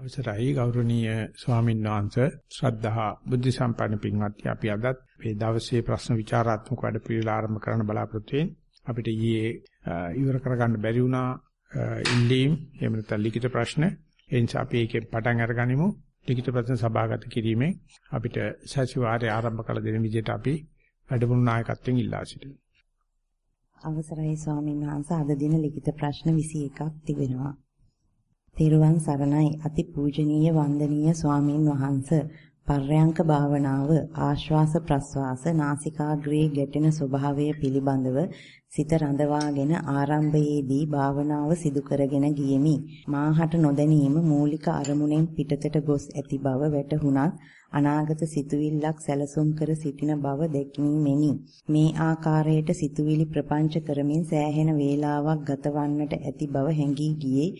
අවසරයි ගෞරවනීය ස්වාමීන් වහන්සේ. ශ්‍රද්ධා බුද්ධ සම්පන්න පින්වත්නි අපි අදත් මේ දවසේ ප්‍රශ්න විචාරාත්මක වැඩ පිළිවෙල ආරම්භ කරන්න බලාපොරොත්තු වෙන්නේ අපිට ඊයේ ඉවර කරගන්න බැරි වුණා ඉල්ලීම් එහෙම නැත්නම් ලිඛිත ප්‍රශ්න. ඒ නිසා අපි ඒකෙන් පටන් අරගනිමු. ලිඛිත ප්‍රශ්න සභාගත කිරීමෙන් අපිට සතිವಾರය ආරම්භ කළ දෙන විදිහට අපි වැඩමුළු නායකත්වයෙන් ඉල්ලා සිටිනවා අවසරයි ස්වාමීන් වහන්සේ. අද දින ලිඛිත ප්‍රශ්න 21ක් තිබෙනවා. තෙරුවන් සරණයි. අති පූජනීය වන්දනීය ස්වාමින් වහන්ස. පර්යංක භාවනාව ආශ්වාස ප්‍රශ්වාස නාසිකාග්‍රේ ගැටෙන ස්වභාවය පිළිබඳව සිත රඳවාගෙන ආරම්භයේදී භාවනාව සිදු කරගෙන ගියෙමි. මාහට නොදැනීම මූලික අරමුණෙන් පිටතට ගොස් ඇති බව වැටහුණත් අනාගත සිතුවිල්ලක් සැලසුම් කර සිටින බව දැකීමෙනි මේ ආකාරයට සිතුවිලි ප්‍රපංච කරමින් සෑහෙන වේලාවක් ගතවන්නට ඇති බව හැඟී ගියේ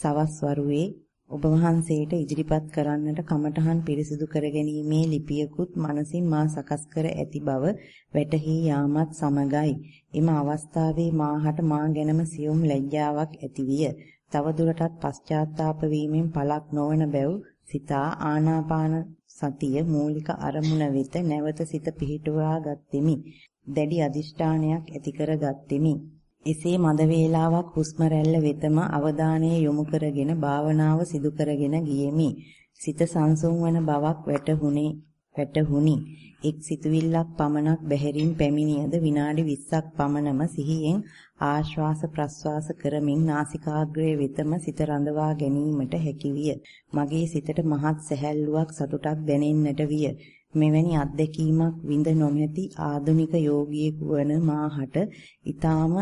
සවස් වරුවේ ඔබ වහන්සේට ඉදිරිපත් කරන්නට කමඨහන් පිරිසිදු කරගැනීමේ ලිපියකුත් මනසින් මා සකස් කර ඇති බව වැටහි යාමත් සමගයි. එම අවස්ථාවේ මාහට මා ගැනම සියුම් ලැජ්ජාවක් ඇතිවිය. තවදුරටත් පශ්චාත්තාප වීමෙන් පළක් නොවන බැව් සිතා ආනාපාන සතිය මූලික අරමුණ වෙත නැවත සිත පිහිටුවා ගත්ෙමි. දැඩි අදිෂ්ඨානයක් ඇති කර ගත්ෙමි. එසේ මද වේලාවක් හුස්ම රැල්ල වෙතම අවධානය යොමු කරගෙන භාවනාව සිදු කරගෙන ගියෙමි. සිත සංසුන් වන බවක් වැටහුණේ වැටහුණි. එක් සිතුවිල්ලක් පමණක් බැහැරින් පැමිණියද විනාඩි 20ක් පමණම සිහියෙන් ආශ්වාස ප්‍රශ්වාස කරමින් නාසිකාග්‍රය වෙතම සිත රඳවා ගැනීමට හැකියිය. මගේ සිතට මහත් සැහැල්ලුවක් සතුටක් දැනෙන්නට විය. මෙවැනි අත්දැකීමක් විඳ නොමැති ආධුනික යෝගියෙකු වන මාහට ඊටාම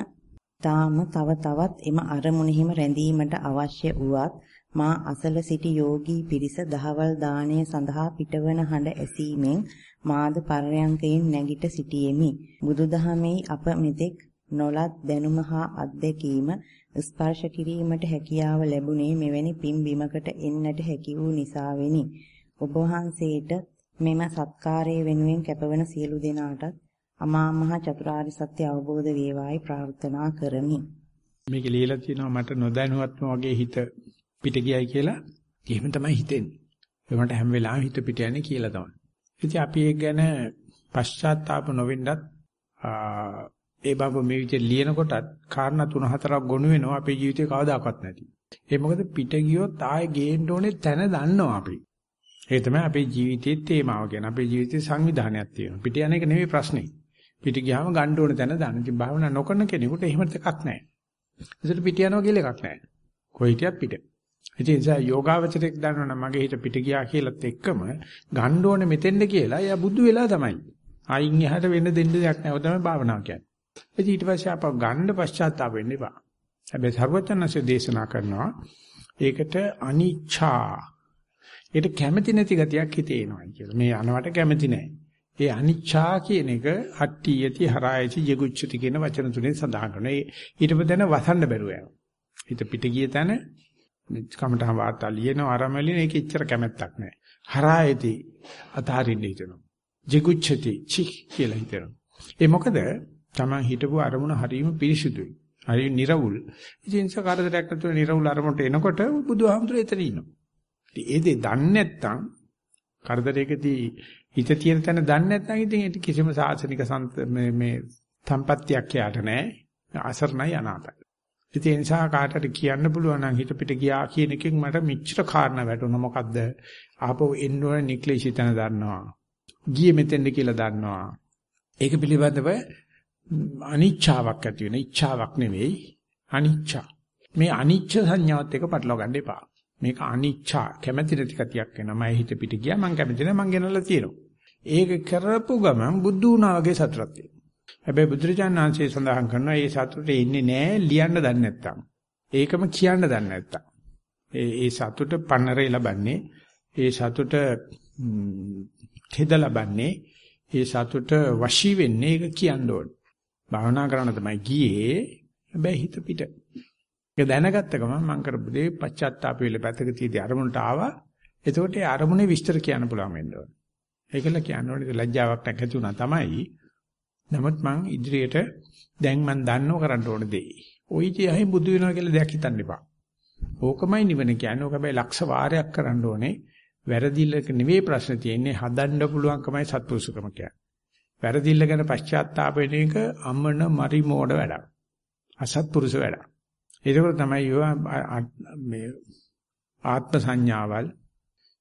තාම තව තවත් එම අරමුණෙහිම රැඳීමට අවශ්‍ය වුවත් මා අසල සිටි යෝගී පිරිස දහවල් දාණය සඳහා පිටවන හඬ ඇසීමෙන් මාද පරයන්කයෙන් නැගිට සිටියෙමි. බුදුදහමේ අප මෙතෙක් නොලත් දැනුම හා අත්දැකීම ස්පර්ශ කිරීමට හැකියාව ලැබුණේ මෙවැනි පින්බිමකට එන්නට හැකි වූ නිසාවෙනි. ඔබ වහන්සේට මෙම සත්කාරයේ වෙනුවෙන් කැපවන සියලු දෙනාටත් අමා මහ චතුරාර්ය සත්‍ය අවබෝධ වේවායි ප්‍රාර්ථනා කරමි. මේක ලියලා තියෙනවා මට නොදැනුවත්ම වගේ හිත පිට ගියයි කියලා. එහෙම තමයි හිතෙන්නේ. ඒකට හැම වෙලාවෙම හිත පිට යන්නේ කියලා තමයි. ඉතින් අපි ඒක ගැන පශ්චාත්තාප නොවෙන්නත් ඒ බබ මේ විදිහට ලියනකොටත් කාරණා තුන හතරක් ගොනු වෙනවා අපේ ජීවිතේ කවදාකවත් නැති. ඒ මොකද පිට ගියොත් ආයේ ගේන්න ඕනේ තැන දන්නවා අපි. ඒ තමයි අපේ ජීවිතයේ තේමාව කියන්නේ. අපේ ජීවිතේ සංවිධානයක් තියෙනවා. පිට යන එක නෙවෙයි ප්‍රශ්නේ. පිට ගියාම ගන්න ඕන තැන දාන්න. ඉතින් භාවනා නොකරන කෙනෙකුට එහෙම එකක් නැහැ. ඒසට පිට යනවා කියලා එකක් නැහැ. කොයි හිටියත් පිට. ඉතින් ඒ නිසා යෝගාවචරයක් දන්නවනම් මගේ හිත පිට ගියා කියලාත් එක්කම ගන්න ඕනේ මෙතෙන්ද කියලා එයා බුදු වෙලා තමයි. ආයින් එහාට වෙන්න දෙන්න දෙයක් නැහැ. ඔය තමයි භාවනාව කියන්නේ. ඉතින් ඊට පස්සේ අපව ගන්න පශ්චාත්තාප වෙන්න එපා. හැබැයි සර්වඥාන්සේ දේශනා කරනවා ඒකට අනිච්ඡා. ඒකට කැමැති නැති ගතියක් හිතේ එනවා කියලා. මේ අනවට කැමැති නැහැ. ඒ අනිච්චා කියන එක හට්ටි යති හරායති ජෙගුච්චති කියන වචන තුනෙන් සඳහන් කරනවා. ඒ ඊටපදෙන වසන්න බැරුව යනවා. හිත පිට ගිය තැන කමටහන් වාර්තා ලියන ආරමලින ඒක ඉච්චර කැමැත්තක් නැහැ. හරායති අතාරින්න හිතනවා. ජෙගුච්චති චි කියලා හිතනවා. ඒ මොකද Taman හිටපු අරමුණ හරීම පිරිසුදුයි. හරිය නිර්වුල්. ඉතින් ඒක කරදරයක් නැතුව නිර්වුල් අරමුණට එනකොට බුදුහාමුදුරේ එතන ඉන්නවා. ඉතින් ඒ දේ දන්නේ නැත්නම් කරදරයකදී හිත තියෙන තැන දන්නේ නැත්නම් ඉතින් ඒක කිසිම සාසනික මේ මේ සම්පත්තියක් යාට නැහැ. අසරණයි අනාතයි. ඉතින් ඒ නිසා කාටට කියන්න පුළුවන් නම් හිත පිට ගියා කියන එකෙන් මට මෙච්චර කාරණා වැටුණා. මොකද්ද? ආපහු එන්න ඕන නික්ලේශී තැන දන්නවා. ගියේ මෙතෙන්ද කියලා දන්නවා. ඒක පිළිබඳව අනිච්චාවක් ඇති වෙන ඉච්ඡාවක් නෙවෙයි අනිච්චා. මේ අනිච්ච සංඥාවත් එක පටලවා ගන්න එපා. මේක අනිච්චා කැමැති නැති කතියක් වෙනවා. මම හිත පිට ගියා මං කැමති නැහැ මං ගෙනල්ලා තියෙනවා. ඒක කරපු ගමන් බුදු වුණා වගේ සතුටක් තියෙනවා. හැබැයි බුදුරජාණන් වහන්සේ සඳහන් කරනවා මේ සතුටේ ඉන්නේ නැහැ ලියන්න දන්නේ නැත්තම්. ඒකම කියන්න දන්නේ නැත්තම්. ඒ ඒ සතුට පන්නරේ ලබන්නේ ඒ සතුට තෙද ලබන්නේ ඒ සතුට වශී වෙන්නේ ඒක කියන්න ඕන. භාවනා කරන තමයි ගියේ හැබැයි හිත පිට. ඒක දැනගත්ත ගමන් මම කරපු දේ පශ්චාත්තාප වෙල පැත්තක තියදී අරමුණට ආවා. එතකොට ඒ අරමුණේ විස්තර කියන්න පුළුවන් වෙන්න ඕන. ඒකල කියන්න ඕනේ ලැජ්ජාවක් නැති වුණා තමයි. නමුත් මං ඉදිරියට දැන් මං දන්නව කරන්න ඕන දේ. ওই කිය අහින් බුදු වෙනවා කියලා දෙයක් හිතන්න එපා. ඕකමයි නිවන කියන්නේ. ඕක හැබැයි ලක්ෂ වාරයක් කරන්න ඕනේ. වැරදිල්ලක නෙවෙයි ප්‍රශ්න තියෙන්නේ හදන්න පුළුවන්කමයි සත්පුරුෂකම කියන්නේ. වැරදිල්ල ගැන පශ්චාත්තාප වෙන එක අමන මරි මෝඩ වැඩක්. අසත්පුරුෂ වැඩක්. ඒක තමයි මේ ආත්ම සංඥාවල්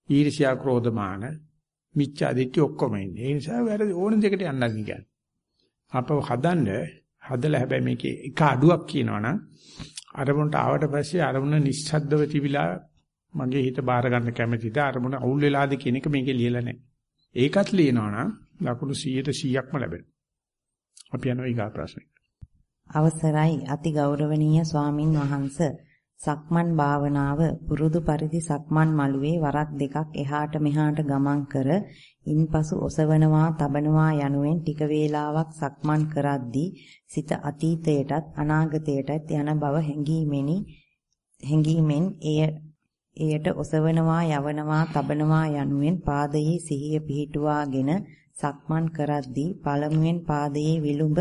ඊර්ෂ්‍යා ක්‍රෝධමාන මිච්ඡා දිට්ඨිය ඔක්කොම ඉන්නේ. ඒ නිසා වැරදි ඕන දෙයකට යන්න කියන්නේ. අපව හදන්න හදලා හැබැයි මේකේ එක අඩුවක් කියනවනම් අරමුණට ආවට පස්සේ අරමුණ නිස්සද්දව තිබිලා මගේ හිත බාර ගන්න කැමැතිද අරමුණ අවුල් වෙලාද කියන එක මේකේ ලියලා නැහැ. ඒකත් ලියනවනම් ලකුණු 100ට 100ක්ම ලැබෙනවා. අපි යනවා ඊගා ප්‍රශ්නෙට. අවසරයි. අති ගෞරවනීය ස්වාමින් වහන්ස. සක්මන් භාවනාව පුරුදු පරිදි සක්මන් මළුවේ වරක් දෙකක් එහාට මෙහාට ගමන් කර ඉන්පසු ඔසවනවා තබනවා යනුවෙන් ටික වේලාවක් සක්මන් කරද්දී සිත අතීතයටත් අනාගතයටත් යන බව හැඟීමෙනි. හැඟීමෙන් එය එයට ඔසවනවා යවනවා තබනවා යනුවෙන් පාදයේ සිහිය පිහිටුවාගෙන සක්මන් කරද්දී පළමුවෙන් පාදයේ විලුඹ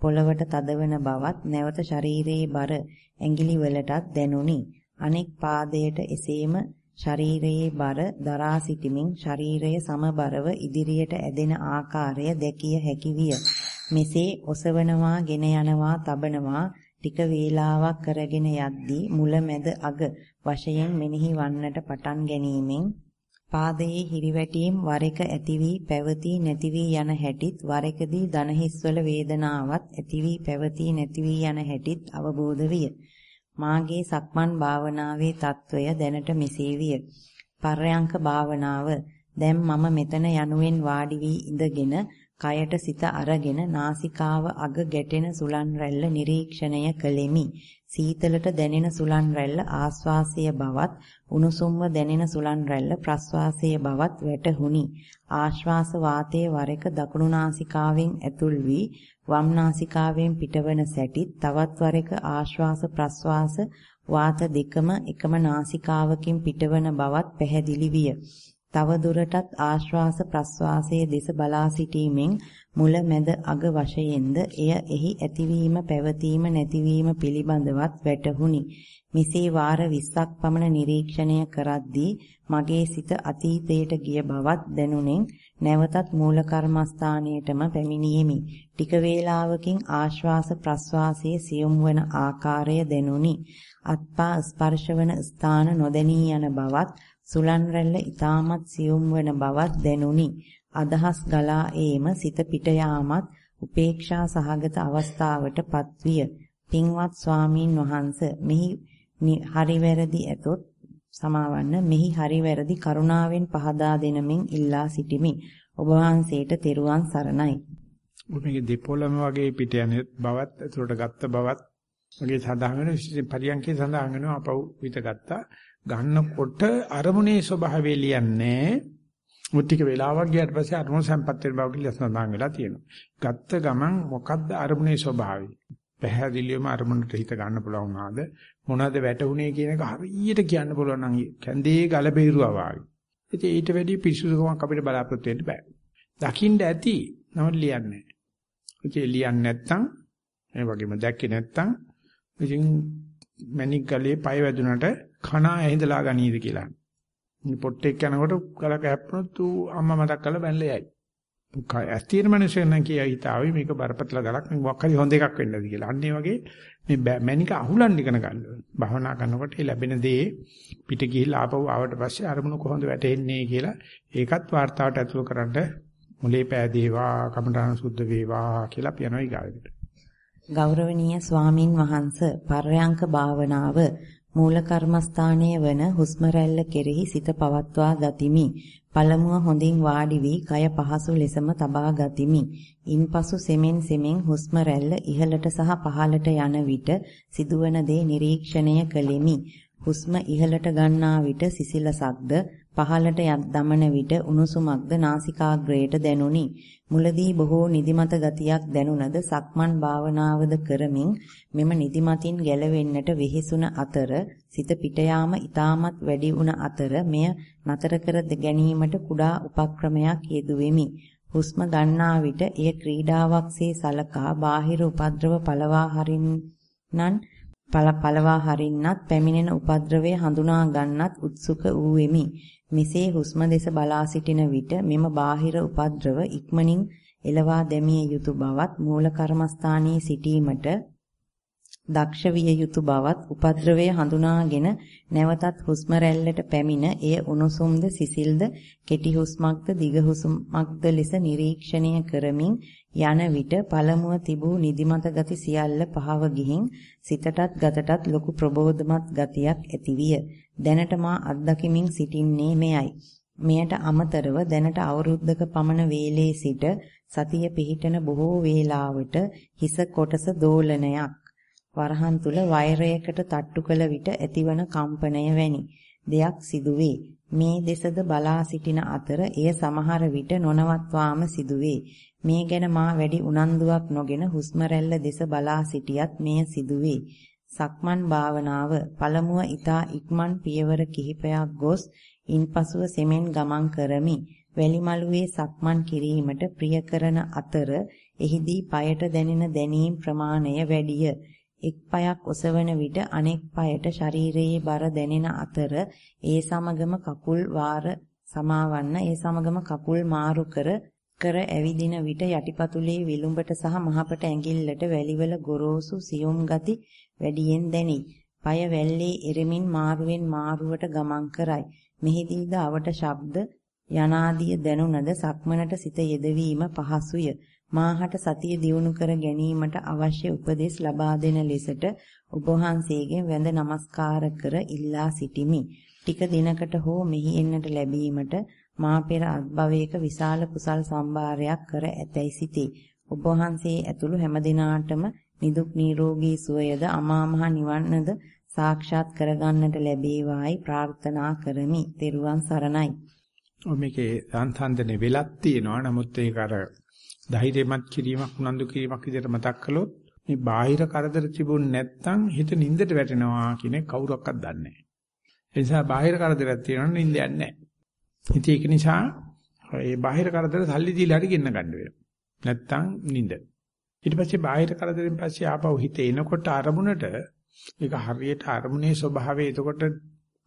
පොළවට තදවන බවත් නැවත ශරීරයේ බර ඇඟිලි වලටත් දැනුනි. අනෙක් පාදයට එසේම ශරීරයේ බර දරා සිටමින් ශරීරය සමබරව ඉදිරියට ඇදෙන ආකාරය දැකිය හැකි විය. මෙසේ ඔසවනවා, ගෙන යනවා, තබනවා ටික වේලාවක් කරගෙන යද්දී මුල මැද අග වශයෙන් මෙනෙහි වන්නට පටන් ගැනීමෙන් පාදයේ හිරිවැටීම් වර එක ඇති වී පැවතී නැති වී යන හැටිත් වර එකදී දන හිස්වල වේදනාවක් ඇති වී පැවතී නැති වී යන හැටිත් අවබෝධ විය. මාගේ සක්මන් භාවනාවේ తত্ত্বය දැනට මෙසේ විය. පර්යංක භාවනාව දැන් මම මෙතන යනුවෙන් වාඩි වී ඉඳගෙන කයට සිත අරගෙන නාසිකාව අග ගැටෙන සුලන් රැල්ල නිරීක්ෂණය කළෙමි. සීතලට දැනෙන සුලන් රැල්ල ආස්වාසය බවත් උණුසුම්ව දැනෙන සුලන් රැල්ල ප්‍රස්වාසය බවත් වැටහුණි. ආශ්වාස වාතයේ වර එක දකුණු නාසිකාවෙන් ඇතුල් වී වම් නාසිකාවෙන් පිටවන සැටිත් තවත් වර එක ආශ්වාස ප්‍රස්වාස වාත දෙකම එකම නාසිකාවකින් පිටවන බවත් පැහැදිලි විය. තව දුරටත් ආශ්වාස ප්‍රස්වාසයේ දෙස බලා සිටීමෙන් මුල මැද අග වශයෙන්ද එය එහි ඇතිවීම පැවතීම නැතිවීම පිළිබඳවත් වැටහුණි. මෙසේ වාර 20ක් පමණ නිරීක්ෂණය කරද්දී මගේ සිත අතීතයට ගිය බවත් දැනුනෙන් නැවතත් මූල කර්මස්ථානයටම පැමිණීමි. ටික වේලාවකින් ආශ්වාස ප්‍රස්වාසයේ සියුම් වන ආකාරය දැනුනි. අත්පා ස්පර්ශවන ස්ථාන නොදැනී යන බවත් සුලන් රැල්ල ඊටමත් සියුම් වන බවත් දැනුනි. අදහස් ගලා ඒම සිත පිට යාමත් උපේක්ෂා සහගත අවස්ථාවට පත්විය. පින්වත් ස්වාමීන් වහන්ස මෙහි හරි වැරදි ඇතොත් සමාවන්න මෙහි හරි වැරදි කරුණාවෙන් පහදා දෙනමින් ඉල්ලා සිටිමි. ඔබ වහන්සේට තෙරුවන් සරණයි. මේකේ දෙපොළම වගේ පිට යන බවත් ඒතරට ගත්ත බවත් වගේ සඳහන් වෙන පරියන්කේ සඳහන් වෙනවා අපව විත ගත්තා ගන්නකොට අරමුණේ ස්වභාවය ලියන්නේ මුත්‍තික වේලාවක් ගියාට පස්සේ අරමුණ සම්පත් වෙන බව කියලා සඳහන් වෙලා තියෙනවා. ගත්ත ගමන් මොකද්ද අරමුණේ ස්වභාවය? පැහැදිලිවම අරමුණට හිත ගන්න පුළුවන් ආද මොනවද වැටුනේ කියන එක හරියට කියන්න පුළුවන් නම් කැන්දේ ගල බේරුවා වගේ. ඉතින් ඊට වැඩි පිරිසුදුකමක් අපිට බලාපොරොත්තු වෙන්න බෑ. දකින්න ඇති නමුත් ලියන්නේ නැහැ. ඉතින් ලියන්නේ නැත්තම් ඒ වගේම දැක්කේ නැත්තම් ඉතින් මැණික් ගලේ පය වැදුනට කණා ඇහිඳලා ගනීද කියලා. පොට්ටෙක් යනකොට ගලක හැප්පුණොත් ඌ අම්මා මතක් කරලා බැනලා යයි. ඇත්තටම මිනිස්සු නම් කියයි හිතාවේ මේක බරපතල ගලක් මේ මොකක් හරි හොඳ එකක් වෙන්නද කියලා. අන්න ඒ වගේ මේ මැනික අහුලන්න ඉගෙන ගන්න ඕනේ. භවනා කරනකොට ලැබෙන දේ පිට ගිහිල්ලා ආපහු ආවට පස්සේ අරමුණු කොහොමද වැටෙන්නේ කියලා ඒකත් වார்த்தාවට ඇතුළු කරන්න මුලේ පෑදේවා කමඨාන සුද්ධ වේවා කියලා අපි යනවා ඊගාවට. ගෞරවනීය ස්වාමින් වහන්ස පර්යංක භාවනාව මූල කර්මස්ථානයේ වන හුස්ම රැල්ල කෙරෙහි සිත පවත්වා ගතිමි. පළමුව හොඳින් වාඩි වී කය පහසු ලෙසම තබා ගතිමි. ඉන්පසු සෙමෙන් සෙමෙන් හුස්ම රැල්ල ඉහළට සහ පහළට යන විට සිදුවන දේ නිරීක්ෂණය කළෙමි. හුස්ම ඉහළට ගන්නා විට සිසිලසක්ද පහළට දමන විට උණුසුමක්ද නාසිකාග්‍රයට දැනුනි. මුලදී බොහෝ නිදිමත ගතියක් දැනුණද සක්මන් භාවනාවද කරමින් මෙම නිදිමතින් ගැලවෙන්නට වෙහෙසුන අතර සිත පිට යාම ඊටමත් වැඩි වුණ අතර මෙය නතර කර ගැනීමට කුඩා උපක්‍රමයක් යෙදුවෙමි. හුස්ම ගන්නා විට එය ක්‍රීඩාවක්සේ සලකා බාහිර උපද්‍රව පළවා හරින්නන් පල පලවා හරින්නත් පැමිණෙන උපද්‍රවය හඳුනා ගන්නත් උත්සුක වූ වෙමි. මෙසේ හුස්ම දෙස බලා සිටින විට මෙම බාහිර උපද්‍රව ඉක්මනින් එලවා දැමිය යුතු බවත් මූල කර්මස්ථානයේ සිටීමට දක්ෂ විය යුතු බවත් උපද්‍රවය හඳුනාගෙන නැවතත් හුස්ම රැල්ලට පැමිණ එය උණුසුම්ද සිසිල්ද කෙටි හුස්මක්ද දිග හුස්මක්ද ලෙස නිරීක්ෂණය කරමින් යන විට පළමුව තිබූ නිදිමත ගති සියල්ල පහව ගිහින් සිතටත් ගතටත් ලොකු ප්‍රබෝධමත් ගතියක් ඇතිවිය. දැනට මා අත්දකිමින් සිටින්නේ මෙයයි. මෙයට අමතරව දැනට අවුරුද්දක පමණ වේලේ සිට සතිය පිහිටන බොහෝ වේලාවට හිස කොටස දෝලනයක් වරහන් තුල වෛරයකට තට්ටු කළ විට ඇතිවන කම්පනය වැනි දෙයක් සිදුවේ. මේ දෙසද බලා සිටින අතර එය සමහර විට නොනවත්වාම සිදුවේ. මේ ගැන මා වැඩි උනන්දුවක් නොගෙන හුස්ම දෙස බලා සිටියත් මෙය සිදුවේ. සක්මන් භාවනාව පළමුව ඊතා ඉක්මන් පියවර කිහිපයක් ගොස් ඉන්පසුව සෙමෙන් ගමන් කරමි. වැලිමලුවේ සක්මන් කිරීමට ප්‍රිය කරන අතර එහිදී পায়ට දැනෙන දැනීම් ප්‍රමාණය වැඩිය. එක් පායක් ඔසවන විට අනෙක් පායට ශරීරයේ බර දැනෙන අතර ඒ සමගම කකුල් වාර සමාවන්න ඒ සමගම කකුල් මාරු කර කර ඇවිදින විට යටිපතුලේ විලුඹට සහ මහපට ඇඟිල්ලට වැලිවල ගොරෝසු සියුම් ගති වැඩියෙන් දැනේ. পায় වැල්ලේ එරමින් මාරුවෙන් මාරුවට ගමන් කරයි. මෙහිදීද අවට ශබ්ද යනාදිය දැනුණද සක්මනට සිත යෙදවීම පහසුය. මාහට සතිය දියුණු කර ගැනීමට අවශ්‍ය උපදෙස් ලබා දෙන ලෙසට ඔබ වහන්සේගෙන් වැඳ නමස්කාර කර ඉල්ලා සිටිමි. ටික දිනකට හෝ මෙහි එන්නට ලැබීමට මා පෙර අත්භවයක විශාල කුසල් සම්භාරයක් කර ඇතැයි සිතේ. ඔබ වහන්සේ ඇතුළු හැම දිනාටම නිදුක් නිරෝගී සුවයද අමා මහ නිවනද සාක්ෂාත් කරගන්නට ලැබේවායි ප්‍රාර්ථනා කරමි. ත්වන් සරණයි. මේකේ සංසන්දනේ වෙලක් තියෙනවා. නමුත් ඒක අර ධෛර්යමත් කිරීමක් උනන්දු කිරීමක් විදිහට මතක් කළොත් මේ බාහිර කරදර තිබුණ නැත්නම් හිත නින්දට වැටෙනවා කියන කවුරක්වත් දන්නේ නැහැ. ඒ නිසා බාහිර කරදරයක් තියෙනවනම් නින්ද යන්නේ නැහැ. ඉතින් ඒක නිසා මේ බාහිර කරදර සල්ලි දීලා හරි ගෙන්න ගන්න වෙනවා. නැත්නම් නින්ද. ඊට පස්සේ බාහිර කරදරෙන් පස්සේ ආපහු හිත එනකොට අරමුණට ඒක හරියට අරමුණේ ස්වභාවය එතකොට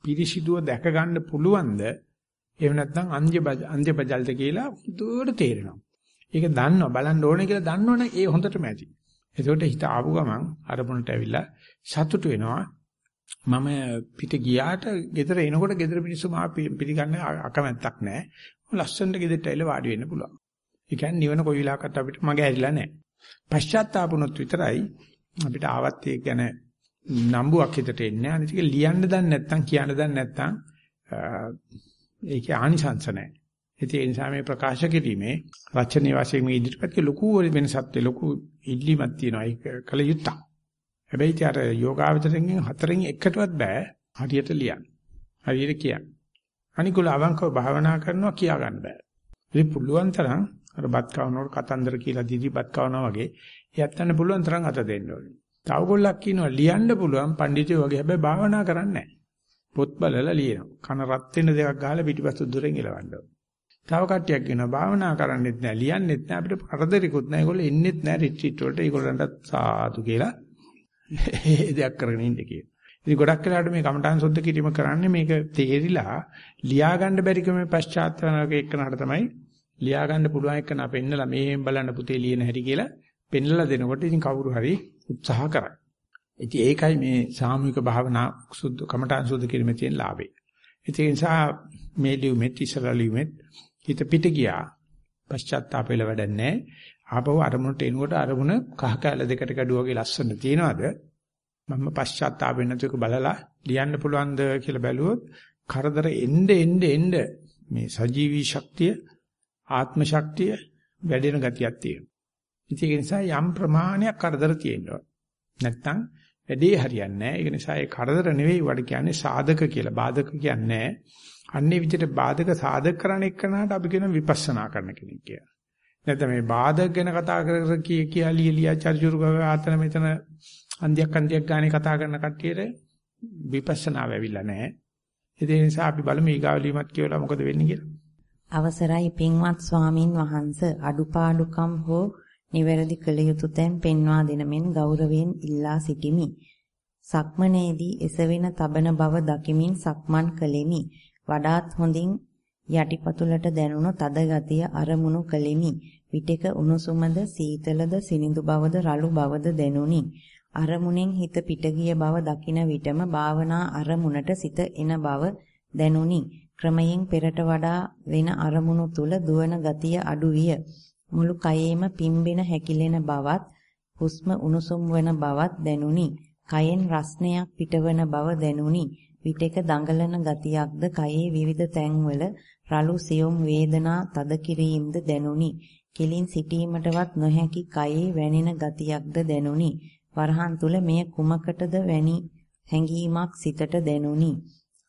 පිරිසිදුව දැක ගන්න පුළුවන්ද? එහෙම නැත්නම් අන්‍ය අන්‍ය බජල්ද කියලා දුර තේරෙනවා. ඒක දන්නවා බලන්න ඕනේ කියලා දන්නවනේ ඒ හොඳටම ඇති. ඒකට හිත ආපු ගමන් අරමුණට ඇවිල්ලා සතුටු වෙනවා. මම පිට ගියාට ගෙදර එනකොට ගෙදර මිනිස්සු මාව පිළිගන්න අකමැත්තක් නැහැ. ලස්සනට ගෙදරට ඇවිල්ලා වාඩි වෙන්න පුළුවන්. ඒ කියන්නේ නිවන කොයි වෙලාවකත් අපිට මගේ ඇරිලා නැහැ. පශ්චාත්තාපුනොත් විතරයි අපිට ආවත් ඒක ගැන නම්බුවක් හිතට එන්නේ. අනිත් එක ලියන්න දන්නේ නැත්නම් කියන්න දන්නේ නැත්නම් ඒකේ ආනිසංස නැහැ. ඒ නිසා මේ ප්‍රකාශ කිරීමේ රචනයේ වශයෙන් මේ ඉදිරිපත් ලොකු වෙනසක් ලොකු ඉල්ලීමක් තියෙනවා ඒක කල යුත්තක්. හැබැයි ඊට අර යෝගාවචරයෙන් හතරෙන් එකටවත් බෑ හරියට ලියන්න. හරියට කියන්න. අනිකුල අවංකව භාවනා කරනවා කියා ගන්න බෑ. ඉතින් පුළුවන් තරම් අර බත් කවනකොට කතන්දර කියලා දීදී බත් කවනවා වගේ යත්තන්න පුළුවන් තරම් අත දෙන්න ඕනේ. තව ගොල්ලක් කියනවා ලියන්න පුළුවන් පඬිතුයෝ වගේ හැබැයි භාවනා කරන්නේ නැහැ. පොත් බලලා ලියනවා. කන රත් වෙන දෙකක් ගහලා පිටිපස්ස දුරෙන් එලවන්න ඕනේ. තව කට්ටියක් කියනවා භාවනා කරන්නෙත් නෑ ලියන්නෙත් නෑ අපිට කරදරිකුත් නෑ ඒගොල්ලෝ එන්නෙත් නෑ රිට්‍රීට් වලට ඒගොල්ලන්ට සාදු කියලා ඒ දෙයක් කරගෙන ඉන්න කියන. ඉතින් ගොඩක් වෙලාවට මේ කමඨාන් සුද්ධ කිරීම කරන්නේ මේක තේරිලා ලියා ගන්න බැරි කමේ පශ්චාත්තාවක එක්කනට තමයි ලියා ගන්න පුළුවන් එක්කන පෙන්නලා මේෙන් බලන්න පුතේ ලියන හැටි කියලා පෙන්නලා දෙනකොට ඉතින් කවුරු හරි උත්සාහ කරයි. ඉතින් ඒකයි මේ සාමූහික භාවනා සුද්ධ කමඨාන් සුද්ධ කිරීමේ තියෙන ලාභය. ඒ නිසා මේ ලියුමෙත් ඉස්සරහ ලියුමෙත් හිත පිට ගියා. පශ්චාත්තාපෙල වැඩන්නේ. ආපහු අරමුණට එනකොට අරමුණ කහ කැල දෙකට කැඩුවා වගේ ලස්සන තියනවාද? මම පශ්චාත්තාපෙ නැතුක බලලා ලියන්න පුළුවන්ද කියලා බැලුවොත් කරදර එnde එnde එnde මේ සජීවී ශක්තිය ආත්ම ශක්තිය වැඩෙන ගතියක් තියෙනවා. ඉතින් ඒ නිසා යම් ප්‍රමාණයක් කරදර තියෙනවා. නැත්තම් වැඩේ හරියන්නේ නැහැ. ඒක නිසා ඒ කරදර නෙවෙයි වඩ කියන්නේ සාධක කියලා. බාධක කියන්නේ අන්නේ විදිහට බාධක සාධක කරන එක්කනට අපි කියන විපස්සනා කරන කෙනෙක් කියලා. නැත්නම් මේ බාධක ගැන කතා කර කර කී කියා ලියලියා චර්චුරු ගව ආතන මෙතන අන්දියක් අන්දියක් ගානේ කතා කරන කට්ටියට විපස්සනාව ඇවිල්ලා නැහැ. ඒ නිසා අපි බලමු ඊගාවලීමත් කියලා මොකද වෙන්නේ කියලා. අවසරයි පින්වත් ස්වාමින් වහන්සේ අඩුපාඩුකම් හෝ නිවැරදි කළ යුතු තැන් පෙන්වා දෙන මෙන් ගෞරවයෙන් ඉල්ලා සිටිමි. සක්මනේදී එසවෙන තබන බව දකිමින් සක්මන් කළෙමි. වඩාත් හොඳින් යටිපතුලට දැනුණු තද ගතිය අරමුණු කළෙමි. විටක උණුසුමද සීතලද සිනිඳු බවද රළු බවද දැනුනි. අරමුණෙන් හිත පිට ගිය බව දකින විටම භාවනා අරමුණට සිත එන බව දැනුනි. ක්‍රමයෙන් පෙරට වඩා වෙන අරමුණු තුල දුවන ගතිය අඩු විය. මුළු කයේම පිම්බෙන හැකිලෙන බවත් හුස්ම උණුසුම් වන බවත් දැනුනි. කයෙන් රස්නයක් පිටවන බව දැනුනි. විටක දඟලන ගතියක්ද කයේ විවිධ තැන්වල රළු සියුම් වේදනා තද කිරීමද දැනුනි. කෙලින් සිටීමටවත් නොහැකි කයේ වැනෙන ගතියක්ද දැනුනි. වරහන් තුල මෙය කුමකටද වැනි හැඟීමක් සිතට දැනුනි.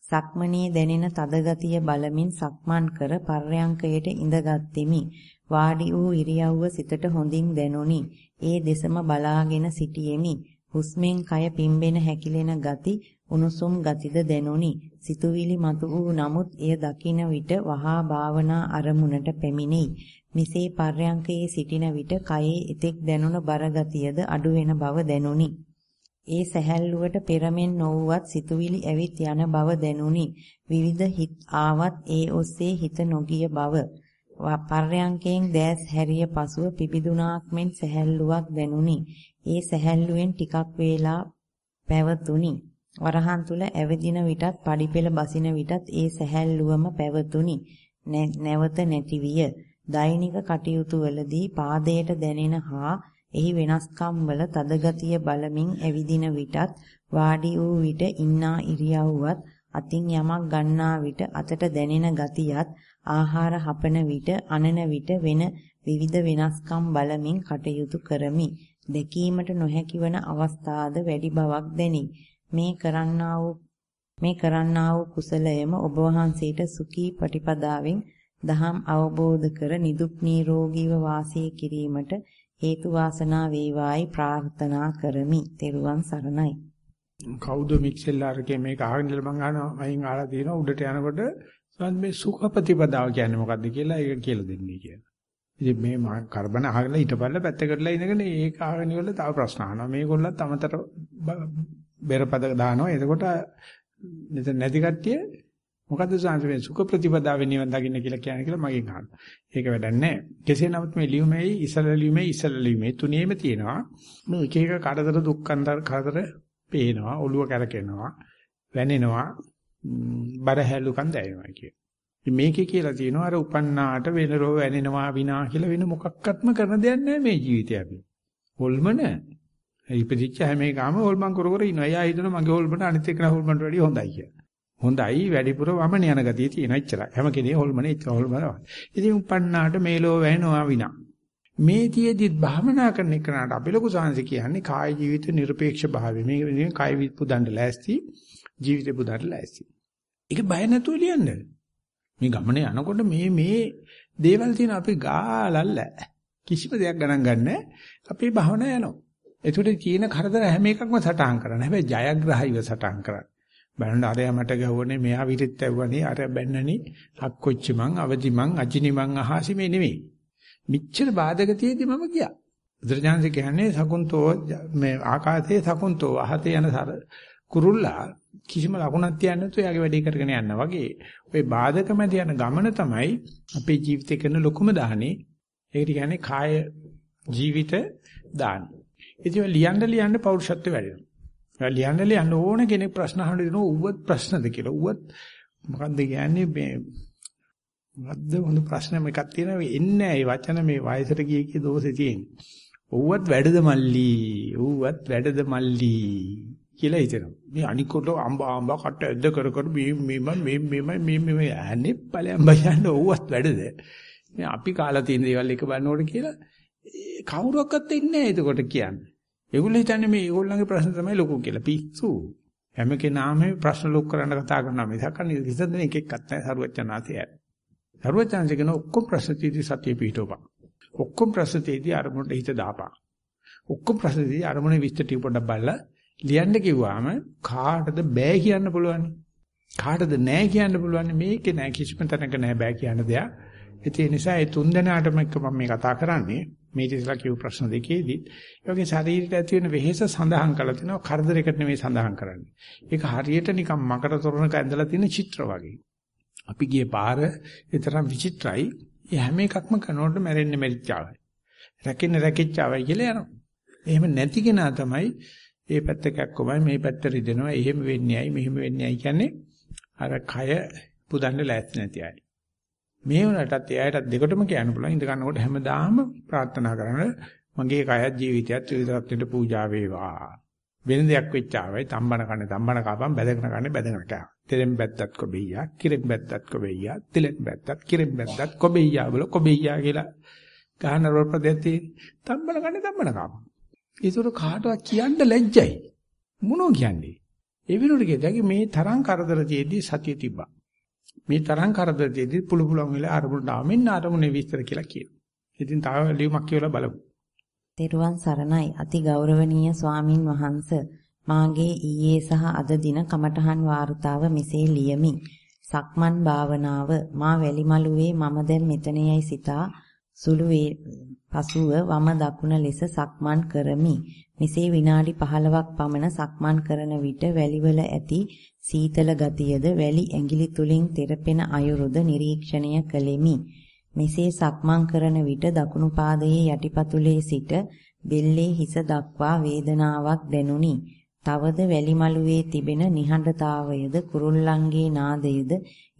සක්මණේ දැනෙන තද ගතිය බලමින් සක්මන් කර පර්යංකයට ඉඳගත්ෙමි. වාඩි වූ ඉරියව්ව සිතට හොඳින් දැනුනි. ඒ දෙසම බලාගෙන සිටියෙමි. හුස්මෙන් කය පිම්බෙන හැකිලෙන ගති, උණුසුම් ගතිද දැනුනි. සිතුවිලි මතු වූ නමුත් එය දකින විට වහා භාවනා අරමුණට පැමිණෙයි. මිසේ පර්යංකයේ සිටින විට කයේ එතෙක් දැනුණ බර ගතියද අඩු වෙන බව දැනුනි. ඒ සැහැල්ලුවට පෙරමෙන් නොවුවත් සිතුවිලි ඇවිත් යන බව දැනුනි. විවිධ හිත් ආවත් ඒ ඔස්සේ හිත නොගිය බව. පර්යංකයෙන් දැස් හැරිය පසුව පිබිදුනාක් මෙන් සැහැල්ලුවක් දැනුනි. ඒ සැහැල්ලුවෙන් ටිකක් වේලා පැවතුනි. වරහන් තුල ඇවිදින විටත් පඩිපෙළ බසින විටත් ඒ සැහැල්ලුවම පැවතුනි. නැවත නැති විය. දෛනික කටයුතු වලදී පාදයට දැනෙන හා එහි වෙනස්කම් වල තදගතිය බලමින් ඇවිදින විටත් වාඩි වූ විට ඉන්නා ඉරියව්වත් අතින් යමක් ගන්නා විට අතට දැනෙන ගතියත් ආහාර හපන විට අනන විට වෙන විවිධ වෙනස්කම් බලමින් කටයුතු කරමි. දැකීමට නොහැකි වන අවස්ථාද වැඩි බවක් දැනේ. මේ කරන්නා වූ මේ කරන්නා වූ කුසලයම ඔබ වහන්සේට සුඛී පටිපදාවෙන් දහම් අවබෝධ කර නිදුක් නිරෝගීව වාසය කිරීමට හේතු වාසනා වේවායි ප්‍රාර්ථනා කරමි. ත්වන් සරණයි. කවුද මික්සෙල්ලාරකේ මේක අහගෙන ඉඳලා මං අහනවා අයින් ආලා තියෙනවා උඩට යනකොට සමහත් මේ සුඛ ප්‍රතිපදාව කියන්නේ මොකද්ද කියලා ඒක කියලා දෙන්නේ කියලා. ඉතින් මේ මම කරබන අහගෙන ඊටපල්ල පැත්තකටලා ඉඳගෙන ඒක අහගෙන ඉවරලා තව ප්‍රශ්න අහනවා. මේගොල්ලත් අමතර බෙරපද දානවා. එතකොට මෙතන නැති කට්ටිය මොකද්ද සාංශ මේ සුඛ ප්‍රතිපදාවෙන් නිවන් දකින්න කියලා කියන්නේ කියලා මගෙන් අහනවා. ඒක වැඩක් නැහැ. කෙසේ නමුත් මේ ලියුමේ ඉසල ලියුමේ ඉසල ලියුමේ තුනේම තියෙනවා. මේ එක එක කරදර දුක්ඛන්තර කරදර පේනවා, ඔළුව කැරකෙනවා, වැනෙනවා, බරහැලුකම් දැනෙනවා කිය. මේකේ කියලා තියෙනවා අර උපන්නාට වෙනරෝ වැනෙනවා විනා කියලා වෙන මොකක්වත්ම කරන දෙයක් නැහැ මේ ජීවිතේ අපි. හොල්මන ඉපදිච්ච හැම එකම හොල්මන් කර කර ඉනවා. එයා හිතනවා මගේ හොල්මන අනිත් එක්කන හොල්මන්ට වැඩිය හොඳයි කියලා. හොඳයි වැඩිපුර වමන යන ගතිය තියෙන ඉච්චරයි. හැම කෙනේ හොල්මනේ ඉච්ච හොල්මනවා. ඉතින් උපන්නාට මේලෝ වැහෙනවා විනා. මේ තියේදිත් භාවනා කරන එකනට අපි ලොකු සාංශ කියන්නේ කාය ජීවිත নিরপেক্ষ භාවය. මේක නෙවෙයි කාය පුදන්න ලෑස්ති ජීවිතේ පුදන්න ලෑස්ති. ඒක බය නැතුව ලියන්න. මේ ගමනේ යනකොට මේ මේ දේවල් තියෙන අපි ගාලල්ල කිසිම දෙයක් ගණන් ගන්න අපේ භාවනා යනවා. ඒකට තියෙන කරදර හැම එකක්ම සටහන් කරන්න. හැබැයි ජයග්‍රහීව සටහන් කරන්න. බලන්න අරයා මට ගහුවනේ මෙයා විරිත් ඇව්වනේ අර බැන්නනේ හක්කොච්චි මං අවදි මං අජිනි මං අහසි මේ නෙමෙයි. මිච්ඡර බාධක තියේදී මම ගියා. බුදුරජාණන් කියන්නේ සකුන්තෝ මේ ආකාශයේ සකුන්තෝ අහතේ යන සර කුරුල්ලා කිසිම ලකුණක් තියන්නේ නැතුව එයාගේ වැඩේ කරගෙන යනවා වගේ. ওই බාධක මැද යන ගමන තමයි අපේ ජීවිතේ කරන ලොකුම දාහනේ. ඒකට කියන්නේ කාය ජීවිත දාන. ඉතින් ලියන්න ලියන්න පෞරුෂත්වය වැඩෙනවා. ලියන්න ලියන්න ඕන කෙනෙක් ප්‍රශ්න අහන්න දෙනවා ඌවත් ප්‍රශ්නද කියලා. ඌවත් මොකද්ද කියන්නේ මේ මොකද්ද හොඳ ප්‍රශ්න එකක් තියෙනවා එන්නේ ඒ වචන මේ වයසට ගිය කී දෝෂේ තියෙන්නේ. ඌවත් වැඩද මල්ලි ඌවත් වැඩද මල්ලි කියලා හිතෙනවා. මේ අනිකොට අම්බ අම්බ කට ඇද්ද කර කර මේ මේ මේ මේ මේ මේ ඇන්නේ ඵලයන් බයන්න ඌවත් වැඩද. මේ අපි කාලා තියෙන දේවල් එක බලනකොට කියලා කවුරක්වත් ඉන්නේ නැහැ එතකොට කියන්නේ. ඒගොල්ලෝ හිතන්නේ මේ ඒගොල්ලන්ගේ ප්‍රශ්න තමයි ලොකු කියලා. පිස්සු. හැම කෙනාම ප්‍රශ්න ලොක් කරන්න කතා කරනවා මිසක් අනිත් විසඳන එක එක්කත් නැහැ සරුවචනාතය. සරුවචනාංශ කියන ඔක්කොම ප්‍රශ්න තීටි සතිය පිටෝපා. ඔක්කොම ප්‍රශ්න තීටි අරමුණට හිත දාපා. ඔක්කොම ප්‍රශ්න තීටි අරමුණේ විස්තර ටික පොඩ්ඩක් බලලා ලියන්න කිව්වම කාටද බෑ කියන්න පුළුවන්. කාටද නෑ කියන්න පුළුවන් මේකේ නෑ කිසිම තැනක නෑ බෑ කියන දෙයක්. ඒ නිසා ඒ තුන් දෙනාටම එක මම මේ කතා කරන්නේ මේ ඉතිසලා කියු ප්‍රශ්න දෙකේදී ඒ වගේ ශරීරයට ඇති වෙන වෙහෙස සඳහන් කරලා තිනවා කරදරයකට නෙමෙයි සඳහන් කරන්නේ. ඒක හරියට නිකන් මකර තොරණක ඇඳලා තියෙන චිත්‍ර වගේ. අපි ගියේ පාර ඒ තරම් විචිත්‍රයි. ඒ හැම එකක්ම කරනකොට මැරෙන්න මැරිච්චාවයි. රැකෙන්න රැකිච්චාවයි කියලා යනවා. එහෙම නැති කෙනා තමයි ඒ පැත්ත කැක්කමයි මේ පැත්ත රිදෙනවා. එහෙම වෙන්නේ ඇයි මෙහෙම වෙන්නේ ඇයි කියන්නේ අර කය පුදන්න ලෑස්ති නැති අය. මේ වුණාටත් එයාටත් දෙකටම කියන්න පුළුවන් ඉඳ ගන්නකොට හැමදාම ප්‍රාර්ථනා කරන මගේ කයත් ජීවිතයත් ත්‍රිවිධත්වයට පූජා වේවා. වෙන දෙයක් වෙච්ච ආවයි තම්බන කන්නේ තම්බන කපම් බැදගෙන කන්නේ බැදගෙන කෑවා. තෙලෙන් බැත්තත් කොබෙයියා, කිරෙන් බැත්තත් කොබෙයියා, තෙලෙන් බැත්තත් කිරෙන් බැත්තත් කොබෙයියා බල කොබෙයියා කියලා ගහන රොප්‍රදෙති තම්බන කන්නේ තම්බන කපම්. ඒතර කාටවත් කියන්න ලැජ්ජයි. මොනෝ කියන්නේ? ඒ වෙනුවට කියදගේ මේ තරම් කරදර තියේදී සතිය තිබ්බා. මේ තරම් කරදර තියේදී පුළු පුළුවන් වෙලා අරමුණට ආවෙන්න අරමුණේ විස්තර කියලා කියනවා. ඉතින් තව ලියුමක් කියලා බලමු. තෙරුවන් සරණයි අති ගෞරවනීය ස්වාමින් වහන්ස මාගේ ඊයේ සහ අද දින කමඨහන් වාර්තාව මෙසේ ලියමි. සක්මන් භාවනාව මා වැලිමලුවේ මම දැන් මෙතනෙයි සිතා සුළු පසුව වම දකුණ ලෙස සක්මන් කරමි. මෙසේ විනාඩි 15ක් පමණ සක්මන් කරන විට වැලිවල ඇති සීතල ගතියද වැලි ඇඟිලි තුලින් තෙරපෙන අයුරුද නිරීක්ෂණය කළෙමි. මෙසේ සක්මන් කරන විට දකුණු පාදයේ යටිපතුලේ සිට බෙල්ලේ හිස දක්වා වේදනාවක් දැනුනි. තවද වැලිමලුවේ තිබෙන නිහඬතාවයද කුරුල්ලන්ගේ නාදයද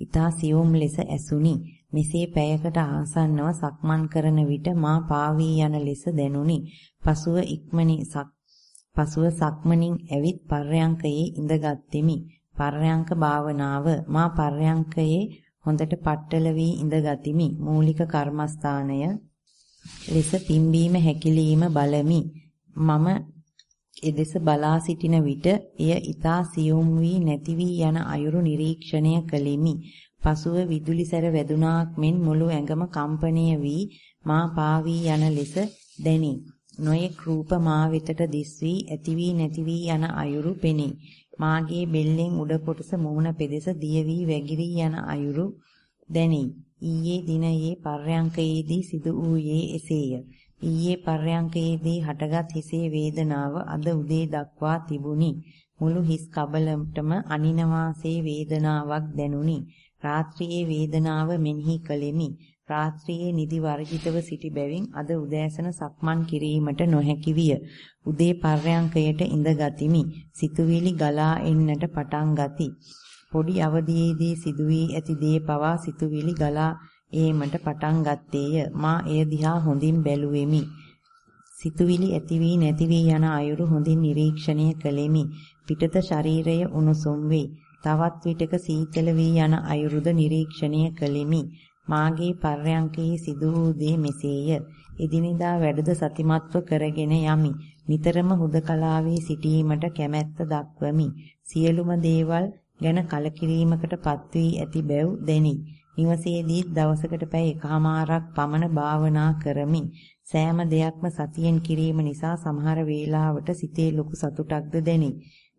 ඊතා සියුම් ලෙස ඇසුනි. මෙසේ පැයකට ආසන්නව සක්මන් කරන විට මා පාවී යන ලෙස දැනුනි. පසුව ඉක්මනින් පසුව සක්මනින් ඇවිත් පර්යංකයේ ඉඳගත්ෙමි. පර්යංක භාවනාව මා පර්යංකයේ හොඳට පట్టල වී ඉඳගතිමි. මූලික කර්මස්ථානය ලෙස පිම්බීම හැකිලිම බලමි. මම එදෙස බලා සිටින විට එය ඊතා සියුම් වී නැති වී යන අයුරු නිරීක්ෂණය කළෙමි. පසුව විදුලි සැර වැදුනාක් මෙන් මුළු ඇඟම කම්පණය වී මා පාවී යන ලෙස දැනේ. නොයෙක් රූප මා වෙතට දිස් වී ඇති වී නැති වී යන අයුරු පෙනේ. මාගේ බෙල්ලෙන් උඩ කොටස මුහුණ පෙදෙස දිය වී වැగిරී යන අයුරු දැනේ. ඊයේ දිනයේ පර්යංකයේදී සිදු වූයේ එසේය. ඊයේ පර්යංකයේදී හටගත් හිසේ වේදනාව අද උදේ දක්වා තිබුණි. මුළු හිස් කබලටම අනිනවාසේ වේදනාවක් දැනුනි. රාත්‍රියේ වේදනාව මෙනෙහි කළෙමි. රාත්‍රියේ නිදි වර්ජිතව සිටි බැවින් අද උදෑසන සක්මන් කිරීමට නොහැකි විය. උදේ පර්යංකයට ඉඳ ගතිමි. සිතුවිලි ගලා එන්නට පටන් ගති. පොඩි අවදියේදී සිදුවී ඇති දේ පවා සිතුවිලි ගලා ඒමට පටන් ගත්තේය. මා එය දිහා හොඳින් බැලුවෙමි. සිතුවිලි ඇති වී නැති වී යන අයුරු හොඳින් නිරීක්ෂණය කළෙමි. පිටත ශරීරය උණුසුම් වේ. තවත් විටක සීතල වී යන අයුරුද නිරීක්ෂණය කළෙමි. මාගේ පර්යංකයේ සිදු වූ දේ මෙසේය. එදිනෙදා වැඩද සතිමත්ව කරගෙන යමි. නිතරම හුදකලාවේ සිටීමට කැමැත්ත දක්වමි. සියලුම දේවල් ගැන කලකිරීමකටපත් වී ඇති බැව් දැනි. නිවසේදී දවසකට පැය එකහමාරක් පමණ භාවනා කරමි. සෑම දෙයක්ම සතියෙන් කිරීම නිසා සමහර වේලාවට සිතේ ලොකු සතුටක්ද දැනේ.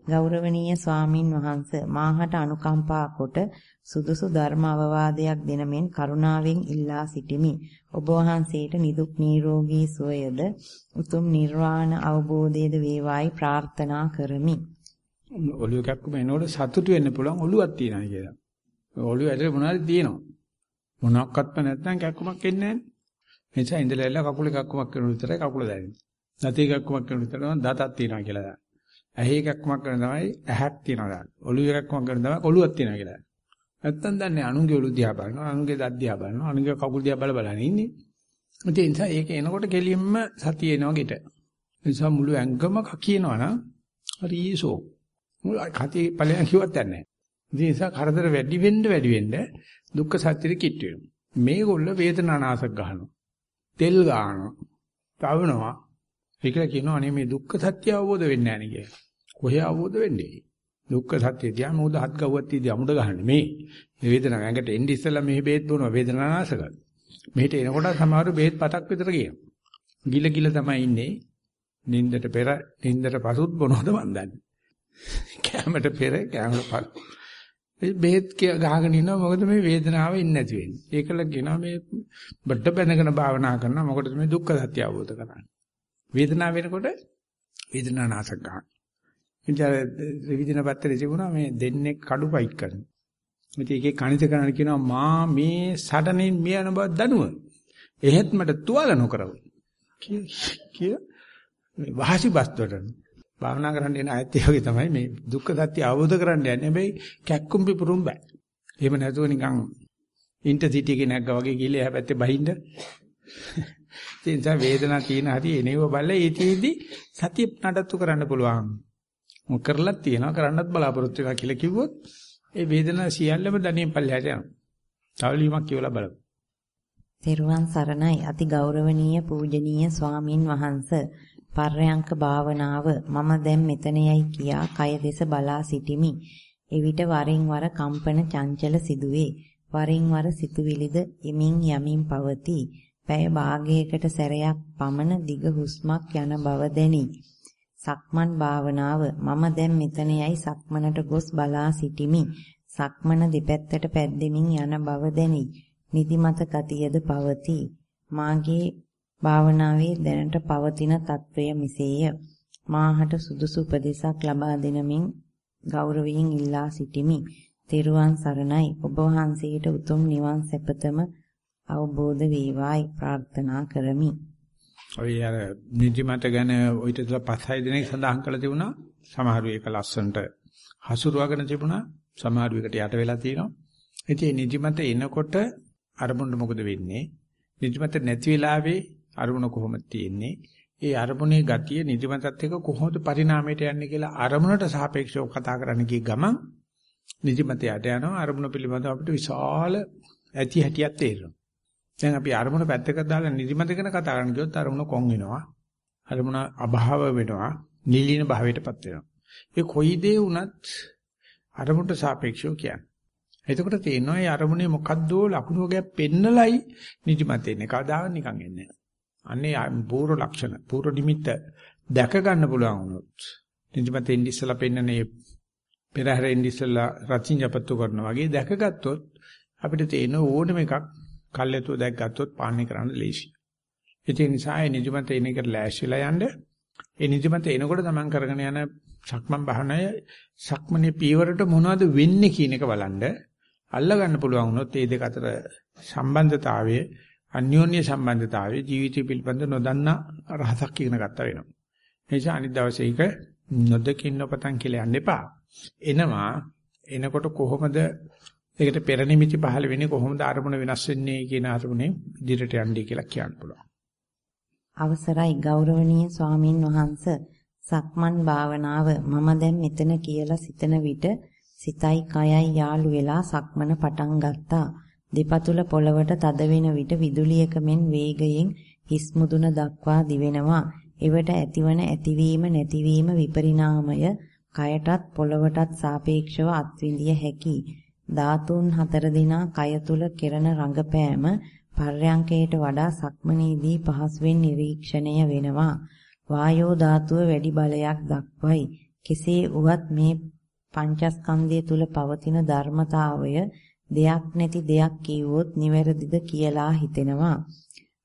ගෞරවනීය ස්වාමින් වහන්සේ මාහට අනුකම්පා කොට සුදුසු ධර්ම අවවාදයක් දෙන මෙන් කරුණාවෙන් ඉල්ලා සිටිමි. ඔබ වහන්සේට නිදුක් නිරෝගී සුවයද උතුම් නිර්වාණ අවබෝධයද වේවායි ප්‍රාර්ථනා කරමි. ඔළුව කැක්කම එනකොට සතුටු වෙන්න පුළුවන් ඔළුවක් තියනවා කියලා. ඔළුව ඇතුලේ මොනවද තියෙනවා. මොනක්වත්ම නැත්නම් කැක්කමක් එන්නේ නැහැ. ඒ නිසා ඉඳලා කකුල කැක්කමක් කරන විතරයි කකුල දැනෙන්නේ. දතේ කැක්කමක් කරන විතරයි දතක් තියනවා කියලා දාන්න. ඇහි කැක්කමක් කරන තමයි ඇහක් තියනවා දාන්න. ඔළුව කැක්කමක් කරන තමයි ඔළුවක් තියනවා කියලා දාන්න. නැත්තම් දන්නේ අනුන්ගේ ඔළු දිහා බලනවා, අනුන්ගේ දත් දිහා බලනවා, අනුන්ගේ කකුල් දිහා බල බල ඉන්නේ. ඒ නිසා ඒක එනකොට කෙලින්ම සතිය එනවා ගෙට. ඒ නිසා මුළු ඇඟම කකියනවා නම් හරිසෝ. මුළු කතිය ඵලයන් කිව්වත් නැහැ. ඒ නිසා කරදර වැඩි වෙන්න වැඩි වෙන්න දුක්ඛ සත්‍යෙට කිට් වෙනවා. මේගොල්ල වේදනානාශක ගන්නවා. තෙල් ගන්නවා. තවනවා. ඒක කියනවා අනේ මේ දුක්ඛ සත්‍ය අවබෝධ වෙන්නේ නැහැ නේ කියලා. කොහේ අවබෝධ වෙන්නේ? දුක්ඛ සත්‍ය දිහා මොකද හත් ගව්වත් තියදී අමුඩ ගහන්නේ. මේ වේදනාව ඇඟට එන්නේ ඉස්සෙල්ලා මෙහි බේත් බොනවා වේදනානාශක මෙහෙට එනකොට සමහර බේත් පතක් විතර කියනවා ගිල ගිල තමයි ඉන්නේ. නින්දට පෙර නින්දට පසුත් බොනවද මන් දන්නේ කැමට පෙර කැමට පසු. බෙහෙත් ගහගෙන ඉන්නවා. මොකද මේ වේදනාව ඉන්නේ නැති වෙන්නේ. ඒකල කියනවා මේ බඩ බැනගෙන භාවනා කරනවා. මොකටද මේ දුක්ඛ සත්‍ය අවබෝධ කරගන්නේ. වේදනාව වෙනකොට වේදනා නාශක ගන්න. ඉතින් රිවිදින පැත්තේ තිබුණා මේ දෙන්නේ කඩු ෆයිට් කරනවා. ඉතින් ඒකේ කණිත කරන්න කියනවා මා මේ සටනෙන් මිය යන බව දනුව. එහෙත් මට තුවාල නොකරව. කිය මේ වහසි බස්තොටන. භාවනා කරන්න එන ආයත් ඒ වගේ තමයි මේ දුක්ඛ සත්‍ය අවබෝධ කරන්න යන්නේ. හැබැයි කැක්කුම් පිපුරුම් බෑ. එහෙම නැතුව නිකන් ඉන්ටර්සිටි එකේ නැග්ගා වගේ ගිහලා එහා පැත්තේ බහින්න. ඒ නිසා වේදනාව තියෙන හරි එනේව බලලා ඒතිෙදි සතිය නඩත්තු කරන්න පුළුවන්. මොක කරලා තියෙනවා කරන්නත් බලාපොරොත්තු වෙනවා කියලා කිව්වොත් ඒ වේදනාව සියල්ලම දණියෙන් පල්ලෙහාට යනවා. තවලීමක් කියවලා බලමු. තෙරුවන් සරණයි අති ගෞරවනීය පූජනීය ස්වාමින් වහන්සේ පර්යංක භාවනාව මම දැන් මෙතන යයි කියා කය දෙස බලා සිටිමි. එවිට වරින් වර කම්පන චංචල සිදුවේ. වරින් වර සිතුවිලිද යමින් යමින් පවතී. පැය භාගයකට සැරයක් පමණ දිග හුස්මක් යන බව දැනේ. සක්මන් භාවනාව මම දැන් මෙතන යයි සක්මනට ගොස් බලා සිටිමි. සක්මන දෙපැත්තට පැද්දෙමින් යන බව දැනේ. නිදිමත ගතියද පවතී. මාගේ භාවනාවේ දැනට පවතින తත්වය මෙසේය. මාහට සුදුසු උපදේශක් ලබා දෙනමින් ගෞරවයෙන් ඉල්ලා සිටිමි. තෙරුවන් සරණයි ඔබ වහන්සේට උතුම් නිවන් සැපතම අවබෝධ වේවායි ප්‍රාර්ථනා කරමි. ඔය අර නිදිමත ගැන ඔయిత තුල පස් හය දිනක් සඳහන් කරලා තිබුණා. සමහරු ඒක ලස්සනට හසුරුවගෙන තිබුණා. සමහරු එකට යට වෙලා තියෙනවා. ඉතින් නිදිමත එනකොට අරමුණ මොකද වෙන්නේ? නිදිමත නැති වෙලාවේ අරමුණ කොහොමද තියෙන්නේ? ඒ අරමුණේ ගතිය නිදිමතත් එක්ක කොහොමද පරිණාමයට යන්නේ කියලා අරමුණට සාපේක්ෂව කතා කරන්න ගිය ගමන් නිදිමත යට යනවා අරමුණ පිළිබඳව අපිට විශාල ඇති හැටියක් තේරෙනවා. දැන් අපි අරමුණ පැත්තකට දාලා නිදිමත ගැන කතා කරන්න ගියොත් අරමුණ කොන් වෙනවා. අරමුණ අභාව වෙනවා. නිලීන භාවයටපත් වෙනවා. ඒ කොයි දේ වුණත් අරමුණට සාපේක්ෂව කියන්නේ. එතකොට තේරෙනවා මේ අරමුණේ මොකද්දෝ ලකුණු වර්ගයක් පෙන්නලයි නිදිමත එන්නේ. කවදාවත් නිකන් එන්නේ නැහැ. අනේ පූර්ව ලක්ෂණ පූර්ව නිමිත්ත දැක ගන්න පුළුවන් වුණොත් නිදිමතෙන් ඉස්සලා පෙන්නනේ පෙරහැරෙන් ඉස්සලා රචින්ජපත්තු කරනවා වගේ දැකගත්තොත් අපිට තේන ඕනම එකක් කල්යතුව දැක්ගත්තොත් පාන්නේ කරන්න ලේසි. ඒ නිසා ඒ නිදිමත එන එකට ලෑස්තිලා යන්න ඒ නිදිමත එනකොට තමන් කරගෙන යන සක්මන් බහනය සක්මනේ පීවරට මොනවද වෙන්නේ කියන එක බලන්න අල්ල ගන්න පුළුවන් වුණොත් මේ දෙක අතර සම්බන්ධතාවය අන්‍යෝන්‍ය සම්බන්ධතාවයේ ජීවිතය පිළිබඳ නොදන්නා රහසක් ඉගෙන ගත්තා වෙනවා. ඒ නිසා අනිත් දවසේ ඒක නොදකින් නොපතන් කියලා යන්න එපා. එනවා එනකොට කොහොමද ඒකට පෙර නිමිති පහළ වෙන්නේ කොහොමද අරමුණ වෙනස් වෙන්නේ කියන අරමුණේ ඉදිරියට යන්නේ කියලා කියන්න පුළුවන්. අවසරයි ගෞරවනීය ස්වාමින් වහන්ස සක්මන් භාවනාව මම දැන් මෙතන කියලා සිතන විට සිතයි කයයි යාළු වෙලා සක්මන පටන් ගත්තා. දෙපතුල පොළවට තද වෙන විට විදුලියක මෙන් වේගයෙන් හිස් මුදුන දක්වා දිවෙනවා. එවට ඇතිවන ඇතිවීම නැතිවීම විපරිණාමය කයටත් පොළවටත් සාපේක්ෂව අත්විඳිය හැකි. ධාතුන් හතර දිනා කය තුල කෙරෙන රංගපෑම පර්යංකයට වඩා සක්මනේදී පහසුවෙන් නිරීක්ෂණය වෙනවා. වායෝ ධාතුව වැඩි බලයක් දක්වයි. කෙසේ වුවත් මේ පංචස්කන්ධය තුල පවතින ධර්මතාවය දෙයක් නැති දෙයක් කිව්වොත් නිවැරදිද කියලා හිතෙනවා.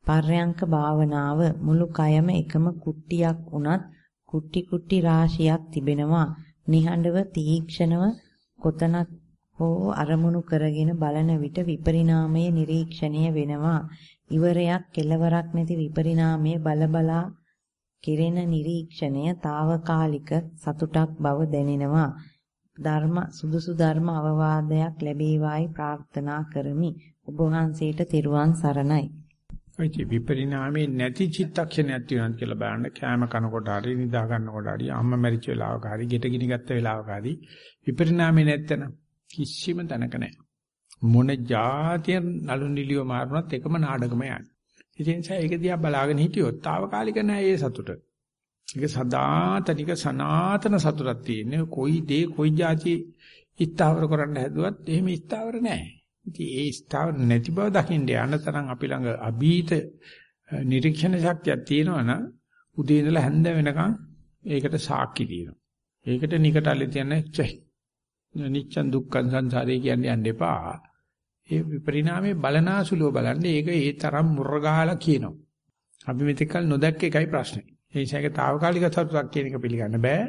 පර්යංක භාවනාව මුළු කයම එකම කුට්ටියක් උනත් කුට්ටි කුට්ටි රාශියක් තිබෙනවා. නිහඬව තීක්ෂණව කොතනක් හෝ අරමුණු කරගෙන බලන විට විපරිණාමයේ නිරීක්ෂණය වෙනවා. ඉවරයක් කෙලවරක් නැති විපරිණාමයේ බලබලා කෙරෙන නිරීක්ෂණය తాවකාලික සතුටක් බව දැනෙනවා. ධර්ම සුදුසු ධර්ම අවවාදයක් ලැබේවායි ප්‍රාර්ථනා කරමි. ඔබ වහන්සේට තෙරුවන් සරණයි. ඔය විපරිණාමයේ නැති චිත්තක්ෂණයක් තියෙනවා කියලා බලන්න කෑම කනකොට හරි නිදා ගන්නකොට හරි අම්මා මැරිච්ච වෙලාවක හරි ගෙට ගිනි ගත්ත වෙලාවක හරි විපරිණාමයේ නැත්තන කිසිම තැනක නැහැ. මොන જાතිය නළු නිලිය මාරුණත් එකම නාඩගම යන්නේ. ඒ නිසා ඒක දිහා බලාගෙන හිටියොත් తాවකාලික නැහැ ඒ සතුට. ඒක සදාතනික සනාතන සතුටක් තියෙන්නේ. කොයි දේ කොයි જાති ස්ථාවර කරන්න හැදුවත් එහෙම ස්ථාවර නැහැ. ඉතින් ඒ ස්ථාවර නැති බව දකින්න යන තරම් අපි ළඟ අභීත නිරීක්ෂණ ශක්තියක් තියෙනවා නම් උදේ ඉඳලා හැන්ද වෙනකන් ඒකට සාක්ෂි දෙනවා. ඒකට නිකටල්ලි තියන්නේ චෙක් නිච්චන් දුක්ඛන් සංසාරේ කියන්නේ යන්න එපා. ඒ විපරිණාමයේ බලනාසුලුව බලන්න ඒක ඒ තරම් මුර්ගාලා කියනවා. අපි මෙතෙක්කල් නොදැක්ක එකයි ප්‍රශ්නේ. ඒ නිසා ඒක తాවකාලික සතුටක් කියන එක පිළිගන්න බෑ.